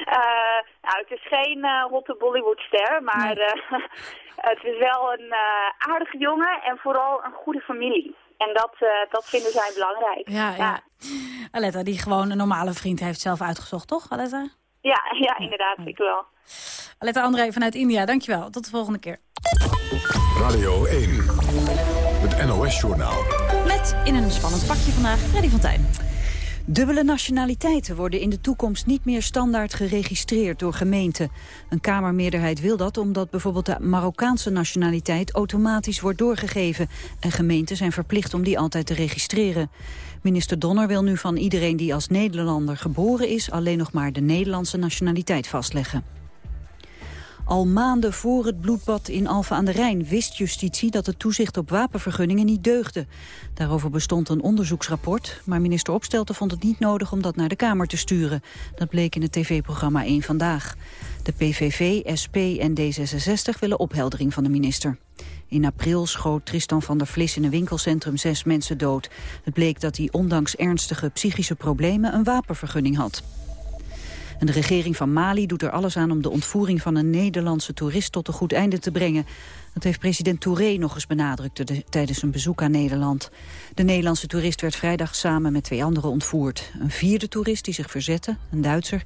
Eh, nou, het is geen eh hotte Bollywoodster, maar eh, het is wel een eh, aardige jongen en vooral een goede familie. En dat, eh, dat vinden zij belangrijk. Ja, ja. Aletta, die gewoon een normale vriend heeft zelf uitgezocht, toch, Aletta? Ja, ja, inderdaad, ik wel. Aletta André vanuit India, dankjewel. Tot de volgende keer. Radio 1, het NOS-journaal. Met in een spannend pakje vandaag Freddy van Tijn. Dubbele nationaliteiten worden in de toekomst niet meer standaard geregistreerd door gemeenten. Een Kamermeerderheid wil dat omdat bijvoorbeeld de Marokkaanse nationaliteit automatisch wordt doorgegeven. En gemeenten zijn verplicht om die altijd te registreren. Minister Donner wil nu van iedereen die als Nederlander geboren is alleen nog maar de Nederlandse nationaliteit vastleggen. Al maanden voor het bloedbad in Alphen aan de Rijn wist justitie dat het toezicht op wapenvergunningen niet deugde. Daarover bestond een onderzoeksrapport, maar minister Opstelten vond het niet nodig om dat naar de Kamer te sturen. Dat bleek in het tv-programma 1 Vandaag. De PVV, SP en D66 willen opheldering van de minister. In april schoot Tristan van der Vlis in een winkelcentrum zes mensen dood. Het bleek dat hij ondanks ernstige psychische problemen een wapenvergunning had. De regering van Mali doet er alles aan om de ontvoering van een Nederlandse toerist tot een goed einde te brengen. Dat heeft president Touré nog eens benadrukt tijdens een bezoek aan Nederland. De Nederlandse toerist werd vrijdag samen met twee anderen ontvoerd. Een vierde toerist die zich verzette, een Duitser,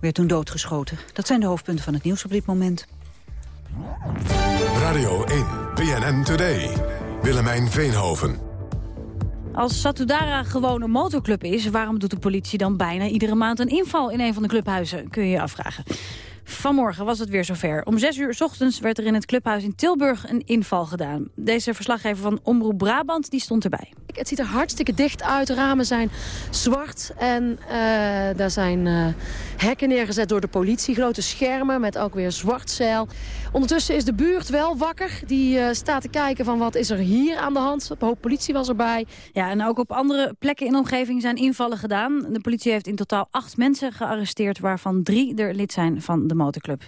werd toen doodgeschoten. Dat zijn de hoofdpunten van het nieuws op dit moment. Radio 1, BNN Today. Willemijn Veenhoven. Als Satudara gewoon een motorclub is... waarom doet de politie dan bijna iedere maand een inval in een van de clubhuizen? Kun je je afvragen. Vanmorgen was het weer zover. Om zes uur s ochtends werd er in het clubhuis in Tilburg een inval gedaan. Deze verslaggever van Omroep Brabant die stond erbij. Het ziet er hartstikke dicht uit. Ramen zijn zwart en uh, daar zijn uh, hekken neergezet door de politie. Grote schermen met ook weer zwart zeil. Ondertussen is de buurt wel wakker. Die uh, staat te kijken van wat is er hier aan de hand. Een hoop politie was erbij. Ja, en ook op andere plekken in de omgeving zijn invallen gedaan. De politie heeft in totaal acht mensen gearresteerd... waarvan drie er lid zijn van de motorclub.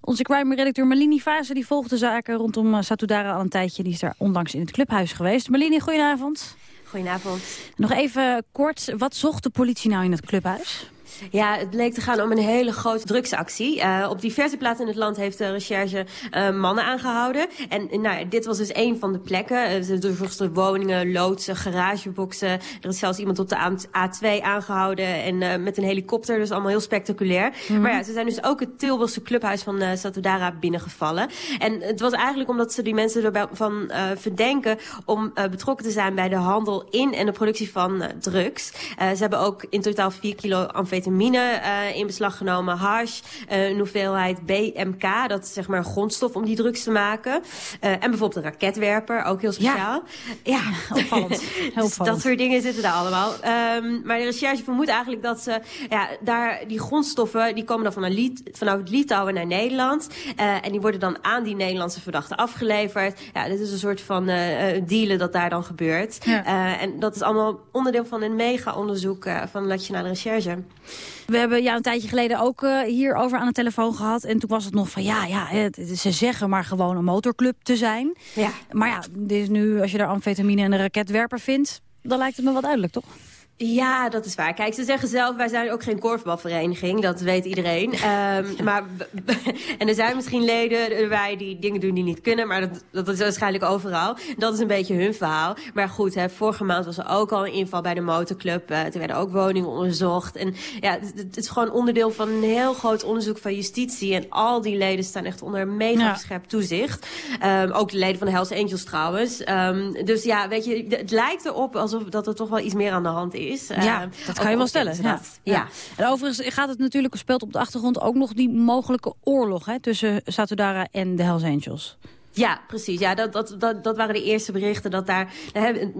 Onze crime-redacteur Malini Fase die volgt de zaken rondom uh, Satudara al een tijdje. Die is daar onlangs in het clubhuis geweest. Malini, goedenavond. Goedenavond. Nog even kort, wat zocht de politie nou in het clubhuis? Ja, het bleek te gaan om een hele grote drugsactie. Uh, op diverse plaatsen in het land heeft de recherche uh, mannen aangehouden. En nou, dit was dus een van de plekken. Er doorzochten woningen, loodsen, garageboxen. Er is zelfs iemand op de A2 aangehouden en uh, met een helikopter. Dus allemaal heel spectaculair. Mm -hmm. Maar ja, ze zijn dus ook het Tilburgse clubhuis van uh, Satudara binnengevallen. En het was eigenlijk omdat ze die mensen ervan verdenken om betrokken te zijn bij de handel in en de productie van drugs. ze hebben ook in totaal 4 kilo amfetamine uh, in beslag genomen, hash, uh, een hoeveelheid BMK, dat is zeg maar een grondstof om die drugs te maken. Uh, en bijvoorbeeld een raketwerper, ook heel speciaal. Ja, ja. opvallend. Dus dat soort dingen zitten daar allemaal. Um, maar de recherche vermoedt eigenlijk dat ze, ja, daar, die grondstoffen, die komen dan vanuit Litouwen naar Nederland. en die worden dan aan die Nederlandse verdachten afgeleverd. Ja, dit is een soort van dealen dat daar dan gebeurt. Ja. en dat is allemaal onderdeel van een mega-onderzoek van de Nationale Recherche. We hebben jou een tijdje geleden ook uh, hierover aan de telefoon gehad. En toen was het nog van, ja, ja het, ze zeggen maar gewoon een motorclub te zijn. Ja. Maar ja, dit is nu, als je daar amfetamine en een raketwerper vindt... dan lijkt het me wel duidelijk, toch? Ja, dat is waar. Kijk, ze zeggen zelf, wij zijn ook geen korfbalvereniging. Dat weet iedereen. um, maar, en er zijn misschien leden erbij die dingen doen die niet kunnen. Maar dat, dat is waarschijnlijk overal. Dat is een beetje hun verhaal. Maar goed, hè, vorige maand was er ook al een inval bij de motorclub. Uh, er werden ook woningen onderzocht. En ja, het, het, is gewoon onderdeel van een heel groot onderzoek van justitie. En al die leden staan echt onder mega ja. scherp toezicht. Um, ook de leden van de Hells Angels trouwens. Um, dus ja, weet je, het lijkt erop alsof dat er toch wel iets meer aan de hand is is. Ja, uh, dat kan je wel stellen. Ja. ja. En overigens gaat het natuurlijk, speelt op de achtergrond ook nog die mogelijke oorlog hè, tussen Satudara en de Hells Angels. Ja, precies. Ja, dat, dat, dat, dat waren de eerste berichten. Dat daar,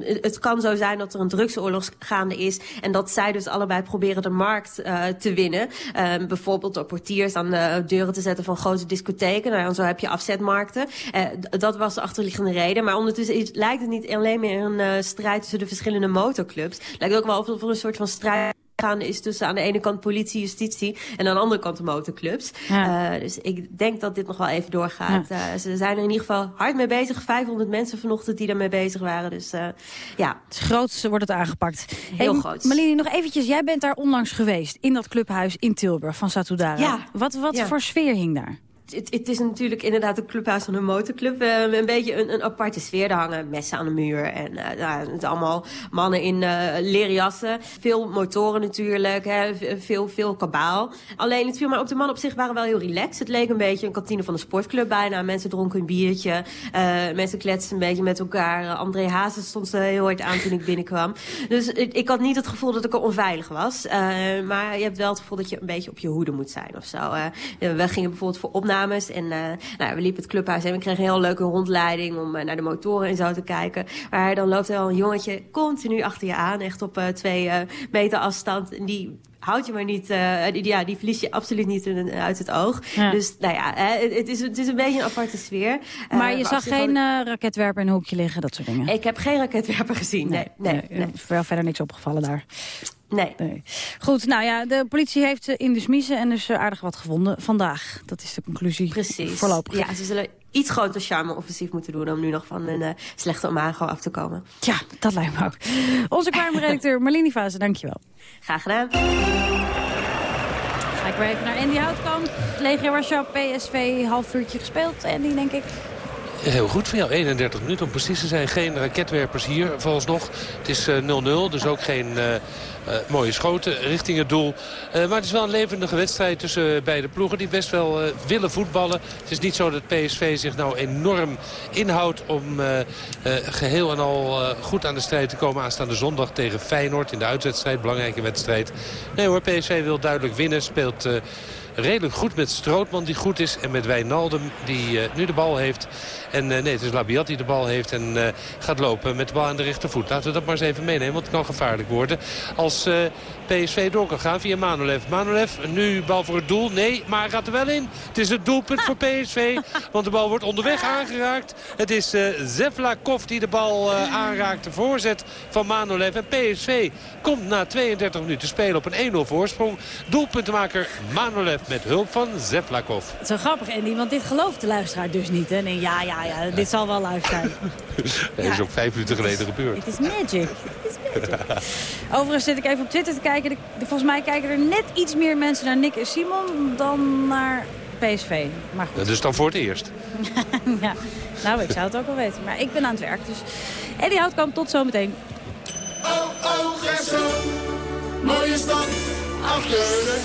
het kan zo zijn dat er een drugsoorlog gaande is. En dat zij dus allebei proberen de markt uh, te winnen. Uh, bijvoorbeeld door portiers aan de deuren te zetten van grote discotheken. Nou, en zo heb je afzetmarkten. Uh, dat was de achterliggende reden. Maar ondertussen lijkt het niet alleen meer een strijd tussen de verschillende motorclubs. Het lijkt ook wel of een soort van strijd gaan is tussen aan de ene kant politie, justitie en aan de andere kant de motorclubs. Ja. Uh, dus ik denk dat dit nog wel even doorgaat. Ja. Uh, ze zijn er in ieder geval hard mee bezig. 500 mensen vanochtend die daarmee bezig waren. Dus uh, ja. Het grootste wordt het aangepakt. Heel hey, groot. Malini, nog eventjes. Jij bent daar onlangs geweest in dat clubhuis in Tilburg van Satudara. Ja. Wat, wat ja. voor sfeer hing daar? Het, het, is natuurlijk inderdaad een clubhuis van een motorclub. Uh, een beetje een, een, aparte sfeer. Er hangen messen aan de muur. En uh, nou, het allemaal mannen in uh, leren jassen. Veel motoren natuurlijk. Hè, veel, veel kabaal. Alleen het viel maar op. De mannen op zich waren wel heel relaxed. Het leek een beetje een kantine van een sportclub bijna. Mensen dronken een biertje. mensen kletsten een beetje met elkaar. André Hazes stond heel hard aan toen ik binnenkwam. Dus ik, ik had niet het gevoel dat ik er onveilig was. maar je hebt wel het gevoel dat je een beetje op je hoede moet zijn of zo. we gingen bijvoorbeeld voor en uh, nou, we liepen het clubhuis en we kregen een heel leuke rondleiding om uh, naar de motoren en zo te kijken. Maar dan loopt er al een jongetje continu achter je aan, echt op uh, twee meter afstand. En die houd je maar niet, uh, die, ja, die verlies je absoluut niet in, uit het oog. Ja. Dus nou ja, het, het, is, het is een beetje een aparte sfeer. Maar je uh, zag geen uh, raketwerper in een hoekje liggen, dat soort dingen? Ik heb geen raketwerper gezien, nee. nee, nee, nee. Wel verder niks opgevallen daar. Nee. nee. Goed, nou ja, de politie heeft in de smiezen en dus aardig wat gevonden vandaag. Dat is de conclusie Precies. voorlopig. Ja, ze zullen iets groter charme-offensief moeten doen... om nu nog van een uh, slechte omago af te komen. Ja, dat lijkt me ook. Onze crime-redacteur Marlene Vazen, dankjewel. Graag gedaan. Ga ik weer even naar Andy Houtkamp. Legia Warschau, PSV, half uurtje gespeeld. Andy, denk ik. Heel goed van jou, 31 minuten om precies te zijn. Geen raketwerpers hier, nog. Het is 0-0, uh, dus ook geen uh, uh, mooie schoten richting het doel. maar het is wel een levendige wedstrijd tussen beide ploegen... die best wel willen voetballen. Het is niet zo dat PSV zich nou enorm inhoudt... om geheel en al goed aan de strijd te komen aanstaande zondag tegen Feyenoord... in de uitwedstrijd, belangrijke wedstrijd. Nee hoor, PSV wil duidelijk winnen, speelt redelijk goed met Strootman die goed is. En met Wijnaldum die nu de bal heeft. En uh, nee, het is Labiat die de bal heeft en uh, gaat lopen met de bal aan de rechtervoet. Laten we dat maar eens even meenemen, want het kan gevaarlijk worden. Als PSV door kan gaan via Manolev. Manolev, nu bal voor het doel. Nee, maar hij gaat er wel in. Het is het doelpunt voor PSV, want de bal wordt onderweg aangeraakt. Het is Zevlakov die de bal aanraakt. De voorzet van Manolev. En PSV komt na 32 minuten spelen op een 1-0 voorsprong. Doelpuntenmaker Manolev met hulp van Zevlakov. Zo grappig, Andy, want dit gelooft de luisteraar dus niet. Hè? Nee, ja, ja, ja, dit zal wel live zijn. Dat is ook vijf minuten geleden gebeurd. Het is magic. Is magic. Overigens zit ik even op Twitter te kijken. volgens mij kijken er net iets meer mensen naar Nick en Simon dan naar PSV. Maar goed. Dat is dan voor het eerst. ja, nou, ik zou het ook wel weten. Maar ik ben aan het werk, dus... Eddie Houtkamp, tot zometeen. Oh, oh, Gerso, mooie stad, afkeuren.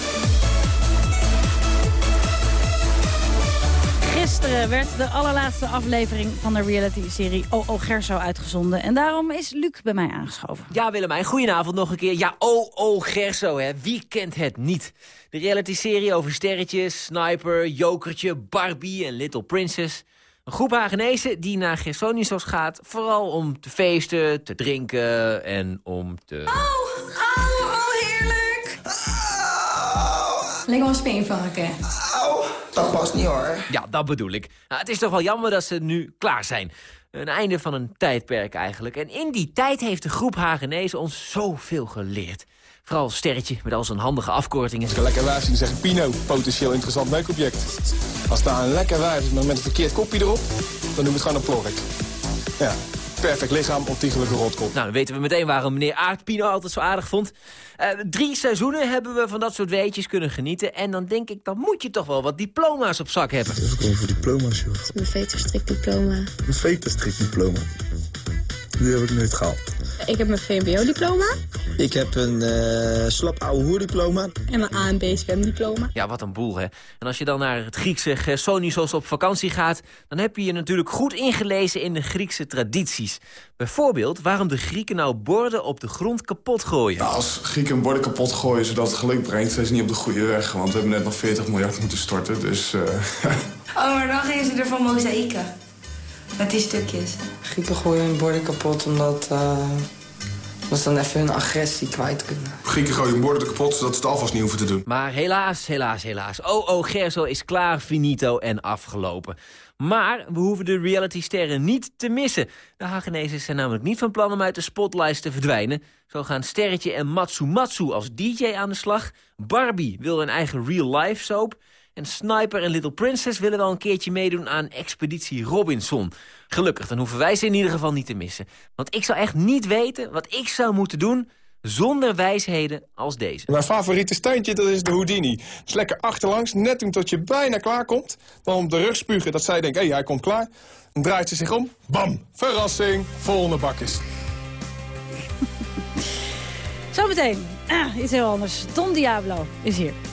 Gisteren werd de allerlaatste aflevering van de reality-serie O.O. Gerso uitgezonden. En daarom is Luc bij mij aangeschoven. Ja, Willemijn, goedenavond nog een keer. Ja, O.O. Gerso, hè. Wie kent het niet? De reality-serie over sterretjes, Sniper, Jokertje, Barbie en Little Princess. Een groep Hagenezen die naar Gersonisos gaat... vooral om te feesten, te drinken en om te... Oh, oh, oh heerlijk! Oh. Lekker wel speenvarken. Oh, dat was niet hoor. Ja, dat bedoel ik. Nou, het is toch wel jammer dat ze nu klaar zijn. Een einde van een tijdperk eigenlijk. En in die tijd heeft de groep Hagenezen ons zoveel geleerd. Vooral Sterretje met al zijn handige afkortingen. Als ik een lekker wijf zie, zeg Pino. Potentieel interessant meukobject. Als daar een lekker wijf is met een verkeerd kopje erop... dan noem ik het gewoon een plork. Ja. Perfect lichaam, ontiegelijke rotkop. Nou, dan weten we meteen waarom meneer Aard Pino altijd zo aardig vond. Uh, drie seizoenen hebben we van dat soort weetjes kunnen genieten. En dan denk ik, dan moet je toch wel wat diploma's op zak hebben. Even komen voor diploma's, joh. Mijn veterstrikdiploma. Mijn veterstrikdiploma. Die heb ik nooit gehaald. Ik heb mijn VMBO-diploma. Ik heb een uh, slap ouwe hoerdiploma. En mijn ANB-zwemdiploma. Ja, wat een boel, hè. En als je dan naar het Griekse Gersonisos op vakantie gaat... dan heb je je natuurlijk goed ingelezen in de Griekse tradities. Bijvoorbeeld waarom de Grieken nou borden op de grond kapot gooien. Nou, als Grieken borden kapot gooien zodat het geluk brengt... zijn ze niet op de goede weg, want we hebben net nog 40 miljard moeten storten, dus... Uh... oh, maar dan gingen ze ervan mozaïeken. Met die stukjes. Grieken gooien hun borden kapot omdat... Uh was dan even hun agressie kwijt kunnen. Grieken gooien borden kapot, zodat ze het alvast niet hoeven te doen. Maar helaas, helaas, helaas. Oh, oh, Gerso is klaar, finito en afgelopen. Maar we hoeven de realitysterren niet te missen. De Hagenezen zijn namelijk niet van plan om uit de spotlights te verdwijnen. Zo gaan Sterretje en Matsu als DJ aan de slag. Barbie wil een eigen real-life soap. En Sniper en Little Princess willen wel een keertje meedoen aan Expeditie Robinson. Gelukkig, dan hoeven wij ze in ieder geval niet te missen. Want ik zou echt niet weten wat ik zou moeten doen zonder wijsheden als deze. Mijn favoriete steentje, dat is de Houdini. Dus lekker achterlangs, net toen tot je bijna klaar komt. Dan op de rug spugen, dat zij denkt, hé, hey, hij komt klaar. Dan draait ze zich om, bam, verrassing, volgende bakjes. Zometeen, ah, iets heel anders. Don Diablo is hier.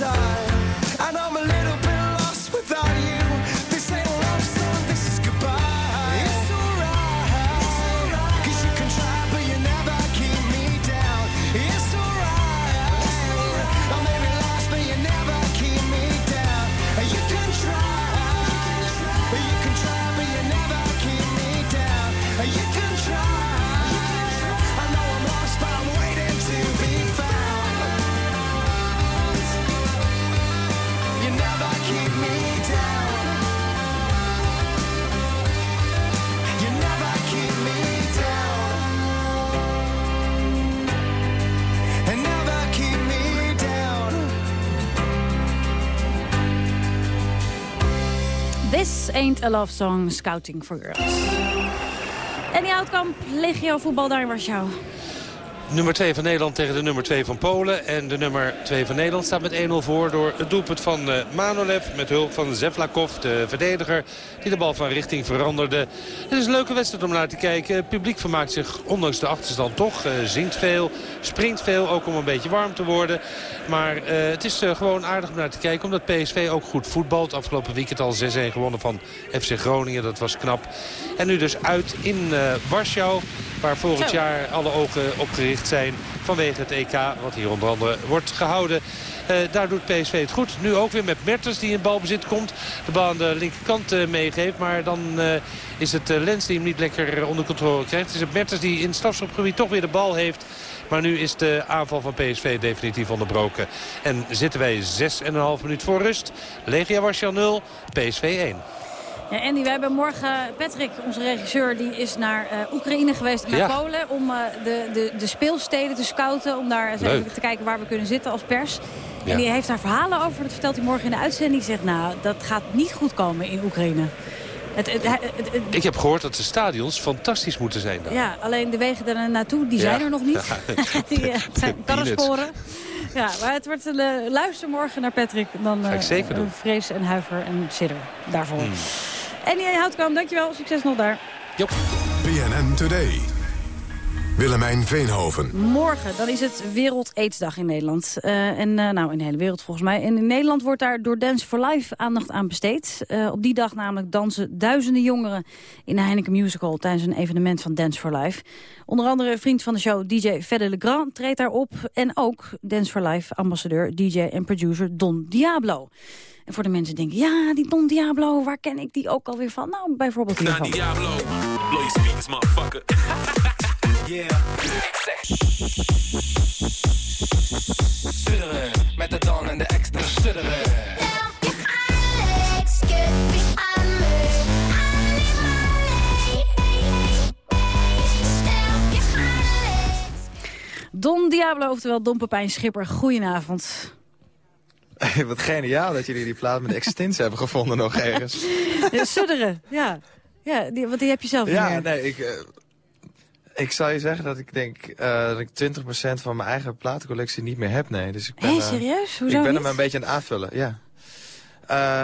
side. A Love Song, Scouting for Girls. En die Houtkamp, Legio voetbal daar in Warschau. Nummer 2 van Nederland tegen de nummer 2 van Polen. En de nummer 2 van Nederland staat met 1-0 voor door het doelpunt van uh, Manolev. Met hulp van Zevlakov, de verdediger, die de bal van richting veranderde. Het is een leuke wedstrijd om naar te kijken. Het publiek vermaakt zich ondanks de achterstand toch. Uh, zingt veel, springt veel, ook om een beetje warm te worden. Maar uh, het is gewoon aardig om naar te kijken. Omdat PSV ook goed voetbalt. Afgelopen weekend al 6-1 gewonnen van FC Groningen. Dat was knap. En nu dus uit in Warschau. Waar volgend jaar alle ogen op gericht zijn vanwege het EK. Wat hier onder andere wordt gehouden. Uh, daar doet PSV het goed. Nu ook weer met Mertens die in balbezit komt. De bal aan de linkerkant uh, meegeeft. Maar dan uh, is het Lens die hem niet lekker onder controle krijgt. Het is het Mertens die in het strafschopgebied toch weer de bal heeft. Maar nu is de aanval van PSV definitief onderbroken. En zitten wij 6,5 minuut voor rust. Legia Warschau 0, PSV 1. Ja, Andy, wij hebben morgen Patrick, onze regisseur, die is naar uh, Oekraïne geweest naar Ja. Polen om uh, de, de, de speelsteden te scouten. Om daar eens Leuk. even te kijken waar we kunnen zitten als pers. Ja. En die heeft daar verhalen over, dat vertelt hij morgen in de uitzending. Die zegt, nou, dat gaat niet goed komen in Oekraïne. Het, Ik heb gehoord dat de stadions fantastisch moeten zijn ja, alleen de wegen er naartoe, die Ja. zijn er nog niet. Ja. die eh, zijn karrensporen. Ja, maar het wordt een eh, luister morgen naar Patrick. Dan eh, eh, vrees en huiver en sidder daarvoor. Hmm. En die Houtkamp, dankjewel. Succes nog daar. BNN Today. Willemijn Veenhoven. Morgen, dan is het Wereld Aidsdag in Nederland. Eh, en eh, nou, in de hele wereld volgens mij. En in Nederland wordt daar door Dance for Life aandacht aan besteed. Eh, op die dag namelijk dansen duizenden jongeren in de Heineken Musical... tijdens een evenement van Dance for Life. Onder andere vriend van de show DJ Fedde Legrand treedt daarop. En ook Dance for Life ambassadeur, DJ en producer Don Diablo. En voor de mensen die denken, ja, die Don Diablo, waar ken ik die ook alweer van? Nou, bijvoorbeeld hiervan. Diablo, blow your speakers, motherfucker. yeah. Sudderen, met de dan en de extra sudderen. Don Diablo, oftewel Don Pepijn Schipper, goedenavond. Wat geniaal dat jullie die plaat met existentie hebben gevonden nog ergens. Ja, Sudderen, ja. Ja, die, want die heb je zelf Ja, meer. nee, ik, eh, ik zou je zeggen dat ik denk eh, dat ik 20% van mijn eigen platencollectie niet meer heb, nee. Dus ik ben, Hé, eh, serieus? Hoezo Ik ben niet? hem een beetje aan het aanvullen, ja.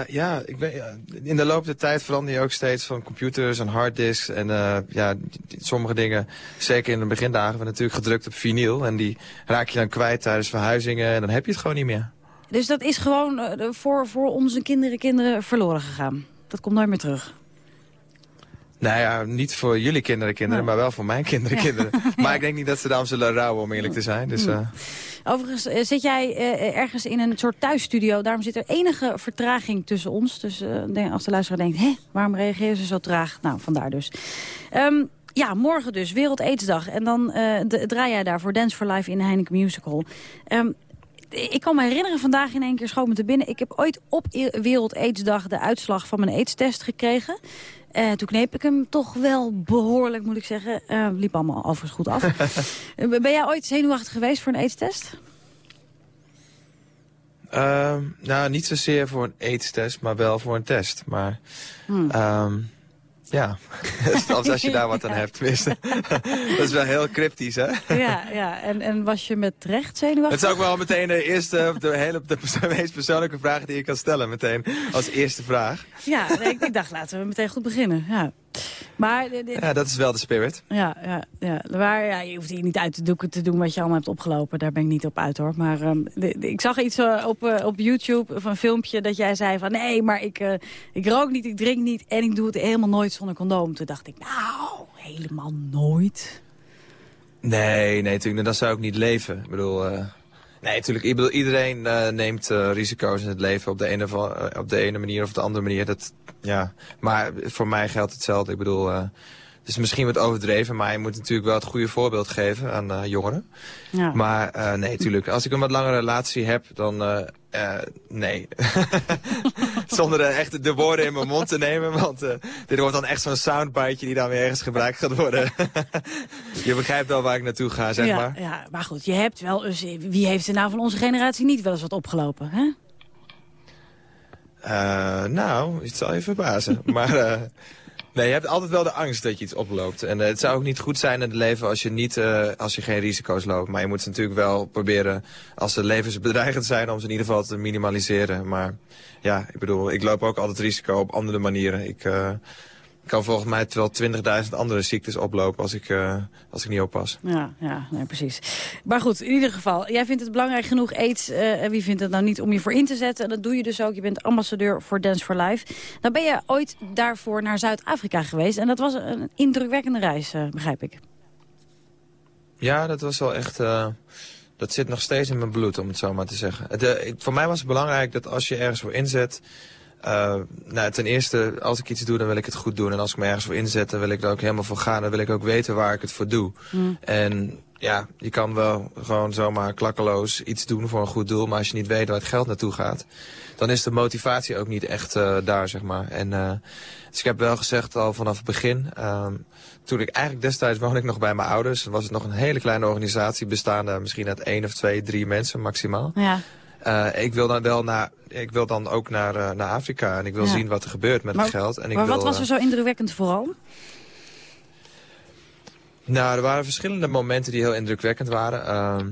Ja, ik ben, ja, in de loop der tijd verander je ook steeds van computers en harddisks. En ja, sommige dingen, zeker in de begindagen, we natuurlijk gedrukt op vinyl. En die raak je dan kwijt tijdens verhuizingen en dan heb je het gewoon niet meer. Dus dat is gewoon eh, voor, voor onze kinderen, kinderen verloren gegaan. Dat komt nooit meer terug. Nou ja, niet voor jullie kinderen, kinderen, maar wel voor mijn kinderen, kinderen. Maar ik denk niet dat ze daarom zullen rouwen, om eerlijk te zijn. Dus, eh, Overigens eh, zit jij ergens in een soort thuisstudio. Daarom zit er enige vertraging tussen ons. Dus als de luisteraar denkt, hè, waarom reageren ze zo traag? Nou, vandaar dus. Ehm, ja, morgen dus, Wereld Aidsdag. En dan draai jij daar voor Dance for Life in de Heineken Musical. Ehm, ik kan me herinneren, vandaag in één keer schoot me te binnen. Ik heb ooit op I- Wereld Aidsdag de uitslag van mijn aidstest gekregen. Eh, toen kneep ik hem toch wel behoorlijk, moet ik zeggen. Eh, liep allemaal overigens goed af. Eh, ben jij ooit zenuwachtig geweest voor een aidstest? Ehm, nou, niet zozeer voor een AIDS-test, maar wel voor een test. Maar Hmm. ehm, ja, als, als je daar wat aan hebt, tenminste. dat is wel heel cryptisch, hè? ja, ja. En, en was je met recht zenuwachtig? Het is ook wel meteen de eerste, de, hele, de meest persoonlijke vraag die je kan stellen. Meteen als eerste vraag. Ja, nee, ik, ik dacht laten we meteen goed beginnen. Ja. Maar de- de- Ja, dat is wel de spirit. Ja, ja, ja. Maar ja, je hoeft hier niet uit te doeken te doen wat je allemaal hebt opgelopen. Daar ben ik niet op uit hoor. Maar ehm, de- ik zag iets eh, op, eh, op YouTube van een filmpje dat jij zei van... nee, maar ik, eh, ik rook niet, ik drink niet en ik doe het helemaal nooit zonder condoom. Toen dacht ik, nou, helemaal nooit. Nee, nee, natuurlijk. Dan zou ik niet leven. Ik bedoel, nee, natuurlijk. Ik bedoel, iedereen eh, neemt eh, risico's in het leven op de, ene, van- eh, op de ene manier of de andere manier. Dat, ja. Maar voor mij geldt hetzelfde. Ik bedoel, het is misschien wat overdreven, maar je moet natuurlijk wel het goede voorbeeld geven aan jongeren. Ja. Maar nee, natuurlijk. Als ik een wat langere relatie heb, dan eh, eh, nee. Zonder eh, echt de woorden in mijn mond te nemen, want eh, dit wordt dan echt zo'n soundbiteje die dan weer ergens gebruikt gaat worden. je begrijpt wel waar ik naartoe ga, zeg ja, maar. ja, maar goed, je hebt wel eens... Wie heeft er nou van onze generatie niet wel eens wat opgelopen, hè? Eh, nou, het zal je verbazen. maar Nee, je hebt altijd wel de angst dat je iets oploopt. En eh, het zou ook niet goed zijn in het leven als je, niet, eh, als je geen risico's loopt. Maar je moet ze natuurlijk wel proberen, als ze levensbedreigend zijn, om ze in ieder geval te minimaliseren. Maar ja, ik bedoel, ik loop ook altijd risico op andere manieren. Ik eh, kan volgens mij wel 20.000 andere ziektes oplopen als ik, eh, als ik niet oppas. Ja, ja nee, precies. Maar goed, in ieder geval, jij vindt het belangrijk genoeg, aids. eh, en wie vindt het nou niet om je voor in te zetten? En dat doe je dus ook. Je bent ambassadeur voor Dance for Life. Nou ben je ooit daarvoor naar Zuid-Afrika geweest. En dat was een indrukwekkende reis, eh, begrijp ik. Ja, dat was wel echt... eh, dat zit nog steeds in mijn bloed, om het zo maar te zeggen. Het, eh, ik- voor mij was het belangrijk dat als je ergens voor inzet... eh, nou, ten eerste, als ik iets doe, dan wil ik het goed doen. En als ik me ergens voor inzet, dan wil ik er ook helemaal voor gaan. Dan wil ik ook weten waar ik het voor doe. Mm. En ja, je kan wel gewoon zomaar klakkeloos iets doen voor een goed doel. Maar als je niet weet waar het geld naartoe gaat... dan is de motivatie ook niet echt eh, daar, zeg maar. En, eh, dus ik heb wel gezegd al vanaf het begin... ehm, toen ik eigenlijk destijds woonde ik nog bij mijn ouders. Was het nog een hele kleine organisatie bestaande misschien uit één of twee, drie mensen maximaal. Ja. Eh, ik wil dan wel naar, ik wil dan ook naar, eh, naar Afrika en ik wil Ja. zien wat er gebeurt met maar het geld. En ik maar wil, wat was eh, er zo indrukwekkend vooral? nou, er waren verschillende momenten die heel indrukwekkend waren. Ehm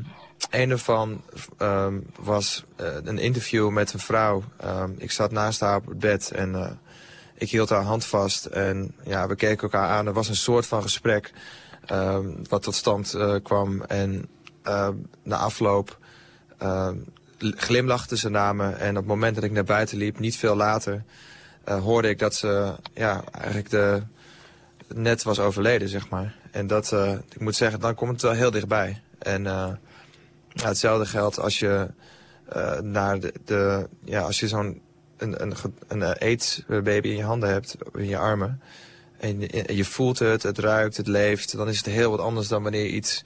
een ervan ehm, was eh, een interview met een vrouw. Ehm, ik zat naast haar op het bed en eh, ik hield haar hand vast. En ja, we keken elkaar aan. Er was een soort van gesprek wat tot stand eh, kwam. En na afloop glimlachten ze naar me. En op het moment dat ik naar buiten liep, niet veel later... eh, hoorde ik dat ze ja, eigenlijk de, net was overleden, zeg maar. En dat, eh, ik moet zeggen, dan komt het wel heel dichtbij. En ja, hetzelfde geldt als je naar de, de, ja, als je zo'n een, een, een AIDS-baby in je handen hebt, in je armen. En, en je voelt het, het ruikt, het leeft. Dan is het heel wat anders dan wanneer iets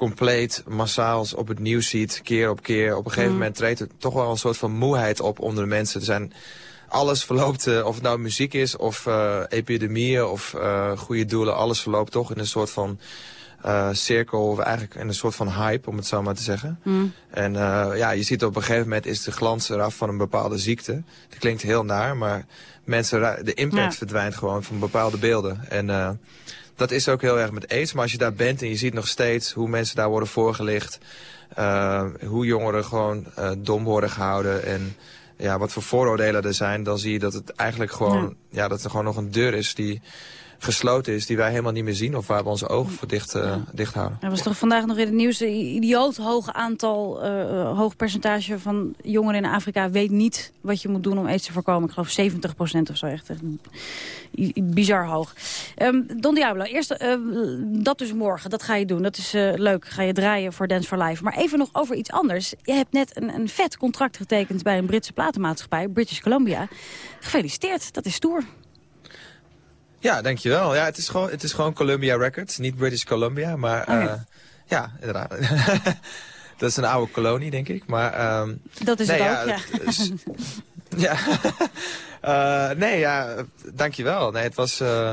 compleet massaals op het nieuws ziet, keer op keer. Op een gegeven Mm. moment treedt er toch wel een soort van moeheid op onder de mensen. Er zijn, alles verloopt, eh, of het nou muziek is, of eh, epidemieën, of eh, goede doelen. Alles verloopt toch in een soort van cirkel, of eigenlijk in een soort van hype, om het zo maar te zeggen. Mm. En ja, je ziet op een gegeven moment is de glans eraf van een bepaalde ziekte. Dat klinkt heel naar, maar mensen, de impact Ja. verdwijnt gewoon van bepaalde beelden. En dat is ook heel erg met aids. Maar als je daar bent en je ziet nog steeds hoe mensen daar worden voorgelicht. eh, hoe jongeren gewoon eh, dom worden gehouden. En ja, wat voor vooroordelen er zijn. Dan zie je dat het eigenlijk gewoon, ja. dat er gewoon nog een deur is die gesloten is. Die wij helemaal niet meer zien. Of waar we onze ogen voor dicht, eh, dicht houden. Er was toch vandaag nog in het nieuws een idioot hoog aantal, eh, hoog percentage van jongeren in Afrika weet niet wat je moet doen om aids te voorkomen. Ik geloof 70% of zo, echt, echt bizar hoog. Ehm, Don Diablo, eerst eh, dat dus morgen, dat ga je doen. Dat is leuk, ga je draaien voor Dance for Life. Maar even nog over iets anders. Je hebt net een, een vet contract getekend bij een Britse platenmaatschappij, British Columbia. Gefeliciteerd, dat is stoer. Ja, dankjewel. Ja, het is gewoon, het is gewoon Columbia Records, niet British Columbia, maar Oh ja. eh, ja, inderdaad. dat is een oude kolonie, denk ik. Maar, ehm, Dat is nee, het ook, ja. het ja. Eh, nee, ja, dankjewel. Nee, het was eh,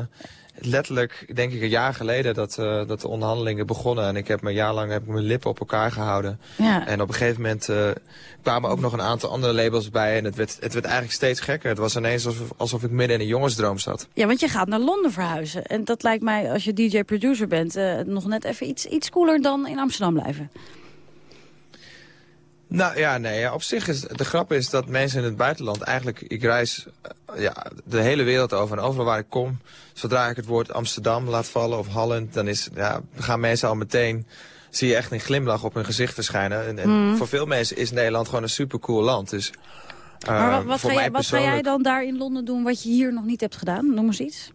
letterlijk, denk ik, een jaar geleden dat, eh, dat de onderhandelingen begonnen. En ik heb me een jaar lang heb ik mijn lippen op elkaar gehouden. Ja. En op een gegeven moment eh, kwamen ook nog een aantal andere labels bij. En het werd, het werd eigenlijk steeds gekker. Het was ineens alsof, alsof ik midden in een jongensdroom zat. Ja, want je gaat naar Londen verhuizen. En dat lijkt mij, als je DJ-producer bent, eh, nog net even iets, iets cooler dan in Amsterdam blijven. Nou ja, nee, op zich is de grap is dat mensen in het buitenland eigenlijk, ik reis eh, ja, de hele wereld over en overal waar ik kom, zodra ik het woord Amsterdam laat vallen of Holland, dan is, ja, gaan mensen al meteen, zie je echt een glimlach op hun gezicht verschijnen. En, en Mhm. voor veel mensen is Nederland gewoon een supercool land. Dus, eh, maar wat, wat, ga jij, wat ga jij dan daar in Londen doen wat je hier nog niet hebt gedaan? Noem eens iets.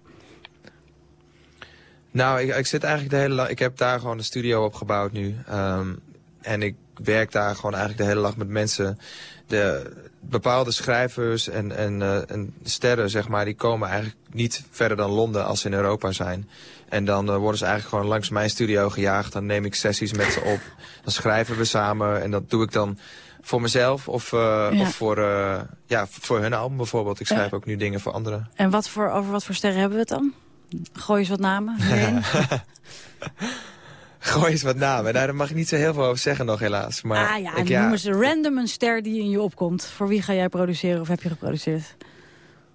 Nou, ik, ik zit eigenlijk de hele. Ik heb daar gewoon een studio opgebouwd nu. Ehm, en ik werk daar gewoon eigenlijk de hele dag met mensen. De bepaalde schrijvers en, en, eh, en sterren, zeg maar, die komen eigenlijk niet verder dan Londen als ze in Europa zijn. En dan eh, worden ze eigenlijk gewoon langs mijn studio gejaagd. Dan neem ik sessies met ze op. Dan schrijven we samen. En dat doe ik dan voor mezelf of, eh, Ja. of voor, ja, voor hun album bijvoorbeeld. Ik schrijf ook nu dingen voor anderen. En wat voor, over wat voor sterren hebben we het dan? Gooi eens wat namen. Gooi eens wat namen. Nou, daar mag ik niet zo heel veel over zeggen nog helaas. Maar ah ja, ik, en noem eens random een ster die in je opkomt. Voor wie ga jij produceren of heb je geproduceerd?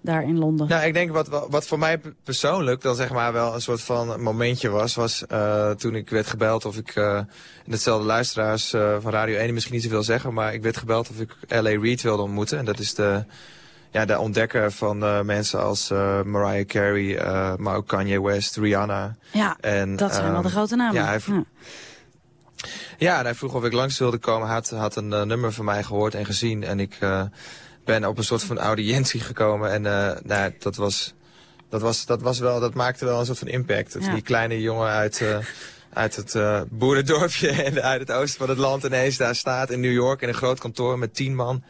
daar in Londen? Nou, ik denk wat, wat- voor mij persoonlijk dan zeg maar wel een soort van momentje was, was eh, toen ik werd gebeld of ik, en hetzelfde luisteraars eh, van Radio 1 die misschien niet zoveel zeggen, maar ik werd gebeld of ik L.A. Reid wilde ontmoeten. En dat is de, ja, de ontdekker van eh, mensen als eh, Mariah Carey, eh, maar ook Kanye West, Rihanna. Ja, En, dat zijn wel ehm, de grote namen. Ja, hij, ja, en hij vroeg of ik langs wilde komen. Hij had, had een nummer van mij gehoord en gezien. En ik ben op een soort van audiëntie gekomen. En nou, dat, was, dat, was, dat, was wel, dat maakte wel een soort van impact. Dat Ja. Die kleine jongen uit, uit het eh, boerendorpje en uit het oosten van het land ineens daar staat in New York in een groot kantoor met tien man.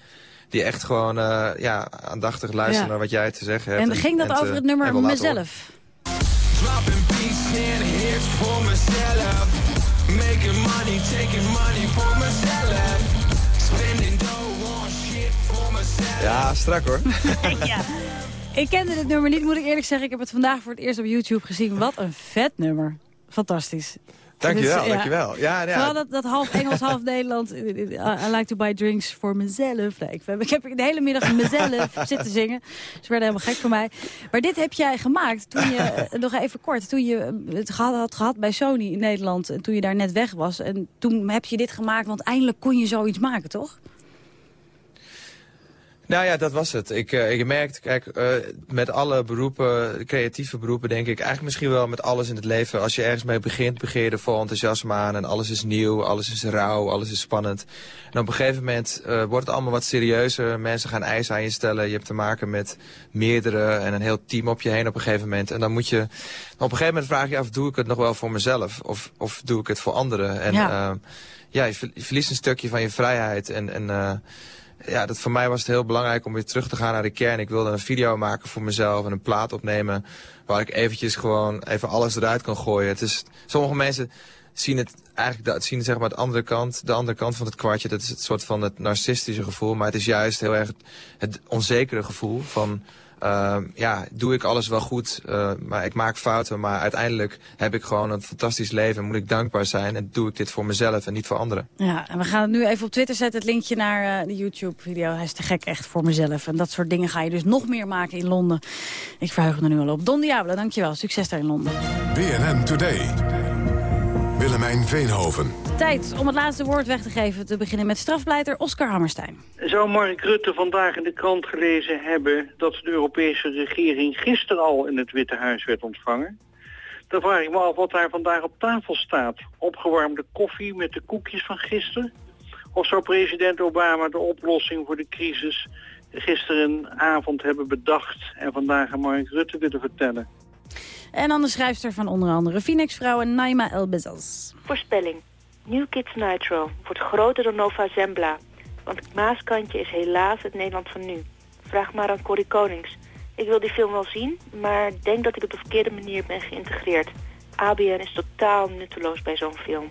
Die echt gewoon eh, ja, aandachtig luisteren Ja. naar wat jij te zeggen hebt. En ging dat over het nummer. Mezelf? Dropping beats and hits for myself. Making money, taking money for myself. Spending dough on shit for myself. Ja, strak hoor. ja. Ik kende dit nummer niet, moet ik eerlijk zeggen. Ik heb het vandaag voor het eerst op YouTube gezien. Wat een vet nummer. Fantastisch. Dankjewel, Dus, ja. dankjewel. Ja, ja. Vooral dat, dat half Engels, half Nederland. I, like to buy drinks for mezelf. Nee, ik, ik heb de hele middag mezelf zitten zingen. Ze werden helemaal gek voor mij. Maar dit heb jij gemaakt toen je, eh, nog even kort, toen je het gehad, had gehad bij Sony in Nederland. En toen je daar net weg was. En toen heb je dit gemaakt, want eindelijk kon je zoiets maken, toch? Nou ja, dat was het. Ik, eh, ik merkte, kijk, eh, met alle beroepen, creatieve beroepen denk ik, eigenlijk misschien wel met alles in het leven. Als je ergens mee begint, begin je er vol enthousiasme aan en alles is nieuw, alles is rauw, alles is spannend. En op een gegeven moment eh, wordt het allemaal wat serieuzer. Mensen gaan eisen aan je stellen. Je hebt te maken met meerdere en een heel team op je heen op een gegeven moment. En dan moet je, op een gegeven moment vraag je af, doe ik het nog wel voor mezelf? Of, of doe ik het voor anderen? En Ja. ja, ja je, ver- je verliest een stukje van je vrijheid en... en ja, dat voor mij was het heel belangrijk om weer terug te gaan naar de kern. Ik wilde een video maken voor mezelf en een plaat opnemen... waar ik eventjes gewoon even alles eruit kan gooien. Het is, sommige mensen zien het eigenlijk dat, zien zeg maar de andere kant, de andere kant van het kwartje. Dat is het soort van het narcistische gevoel. Maar het is juist heel erg het, het onzekere gevoel van... ehm, ja, doe ik alles wel goed, eh, maar ik maak fouten. Maar uiteindelijk heb ik gewoon een fantastisch leven. Moet ik dankbaar zijn en doe ik dit voor mezelf en niet voor anderen. Ja, en we gaan het nu even op Twitter zetten, het linkje naar eh, de YouTube-video. Hij is te gek echt voor mezelf. En dat soort dingen ga je dus nog meer maken in Londen. Ik verheug me er nu al op. Don Diablo, dankjewel. Succes daar in Londen. BNN Today. Willemijn Veenhoven. Tijd om het laatste woord weg te geven. Te beginnen met strafpleiter Oscar Hammerstein. Zou Mark Rutte vandaag in de krant gelezen hebben dat de Europese regering gisteren al in het Witte Huis werd ontvangen? Dan vraag ik me af wat daar vandaag op tafel staat. Opgewarmde koffie met de koekjes van gisteren? Of zou president Obama de oplossing voor de crisis gisterenavond hebben bedacht en vandaag aan Mark Rutte willen vertellen? En dan de schrijfster van onder andere Phoenix-vrouwen Naima El Bezaz. Voorspelling. New Kids Nitro wordt groter dan Nova Zembla. Want het Maaskantje is helaas het Nederland van nu. Vraag maar aan Corrie Konings. Ik wil die film wel zien, maar denk dat ik op de verkeerde manier ben geïntegreerd. ABN is totaal nutteloos bij zo'n film.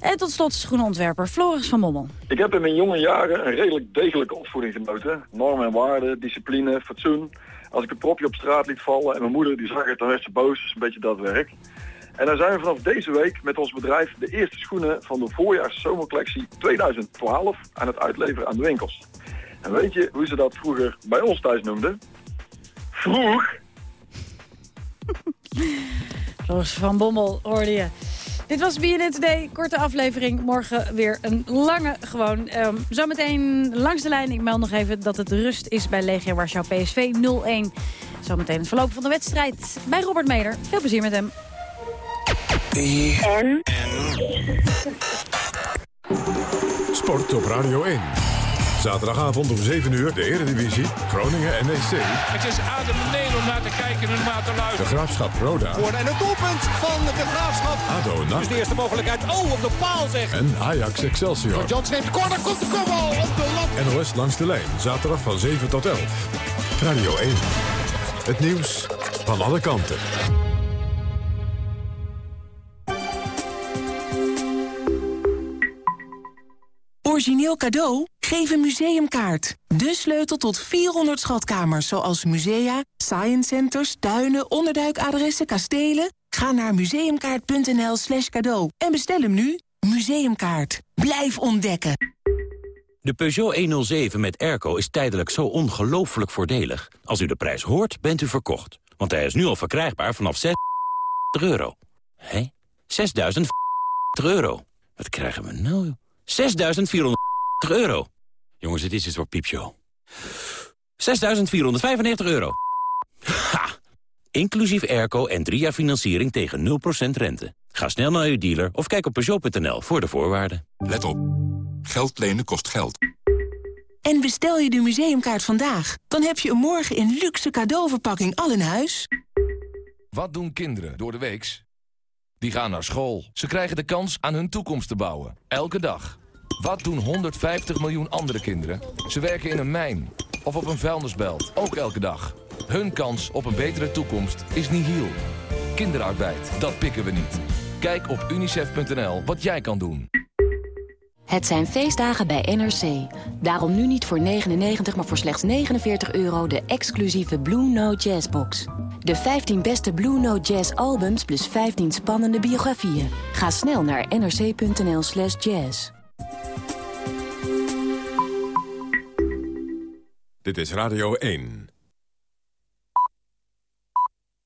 En tot slot schoenenontwerper Floris van Mommel. Ik heb in mijn jonge jaren een redelijk degelijke opvoeding genoten. Normen en waarden, discipline, fatsoen. Als ik een propje op straat liet vallen en mijn moeder die zag het, dan werd ze boos. Dus een beetje dat werk. En dan zijn we vanaf deze week met ons bedrijf de eerste schoenen van de voorjaars-zomercollectie 2012 aan het uitleveren aan de winkels. En weet je hoe ze dat vroeger bij ons thuis noemden? Vroeg! Floris van Bommel hoorde je. Dit was BNN Today, korte aflevering. Morgen weer een lange gewoon. Ehm, zometeen langs de lijn. Ik meld nog even dat het rust is bij Legia Warschau PSV 0-1. Zometeen het verloop van de wedstrijd bij Robert Meder. Veel plezier met hem. En? Sport op Radio 1. Zaterdagavond om 7 uur de Eredivisie, Groningen NEC. Het is adembenemend om naar te kijken en naar te De luisteren. Graafschap Roda Voor en het doelpunt van de Graafschap. ADO NAC. Dus de eerste mogelijkheid. Oh, op de paal zeg. en Ajax Excelsior. John neemt de corner, komt de kopbal op de lat. NOS langs de lijn, zaterdag van 7 tot 11. Radio 1. Het nieuws van alle kanten. Origineel cadeau? Geef een museumkaart. De sleutel tot 400 schatkamers, zoals musea, science centers, tuinen, onderduikadressen, kastelen. Ga naar museumkaart.nl slash cadeau en bestel hem nu. Museumkaart. Blijf ontdekken. De Peugeot 107 met airco is tijdelijk zo ongelooflijk voordelig. Als u de prijs hoort, bent u verkocht. Want hij is nu al verkrijgbaar vanaf 6 euro. Hé? 6.000 euro. Wat krijgen we nou? 6.400 euro. Jongens, het is iets voor piepshow. 6.495 euro. Ha! Inclusief airco en drie jaar financiering tegen 0% rente. Ga snel naar uw dealer of kijk op Peugeot.nl voor de voorwaarden. Let op. Geld lenen kost geld. En bestel je de museumkaart vandaag, dan heb je een morgen in luxe cadeauverpakking al in huis. Wat doen kinderen door de weeks? Die gaan naar school. Ze krijgen de kans aan hun toekomst te bouwen. Elke dag. Wat doen 150 miljoen andere kinderen? Ze werken in een mijn of op een vuilnisbelt. Ook elke dag. Hun kans op een betere toekomst is nihil. Kinderarbeid, dat pikken we niet. Kijk op unicef.nl wat jij kan doen. Het zijn feestdagen bij NRC. Daarom nu niet voor 99, maar voor slechts 49 euro de exclusieve Blue Note Jazz box. De 15 beste Blue Note Jazz albums plus 15 spannende biografieën. Ga snel naar nrc.nl slash jazz. Dit is Radio 1.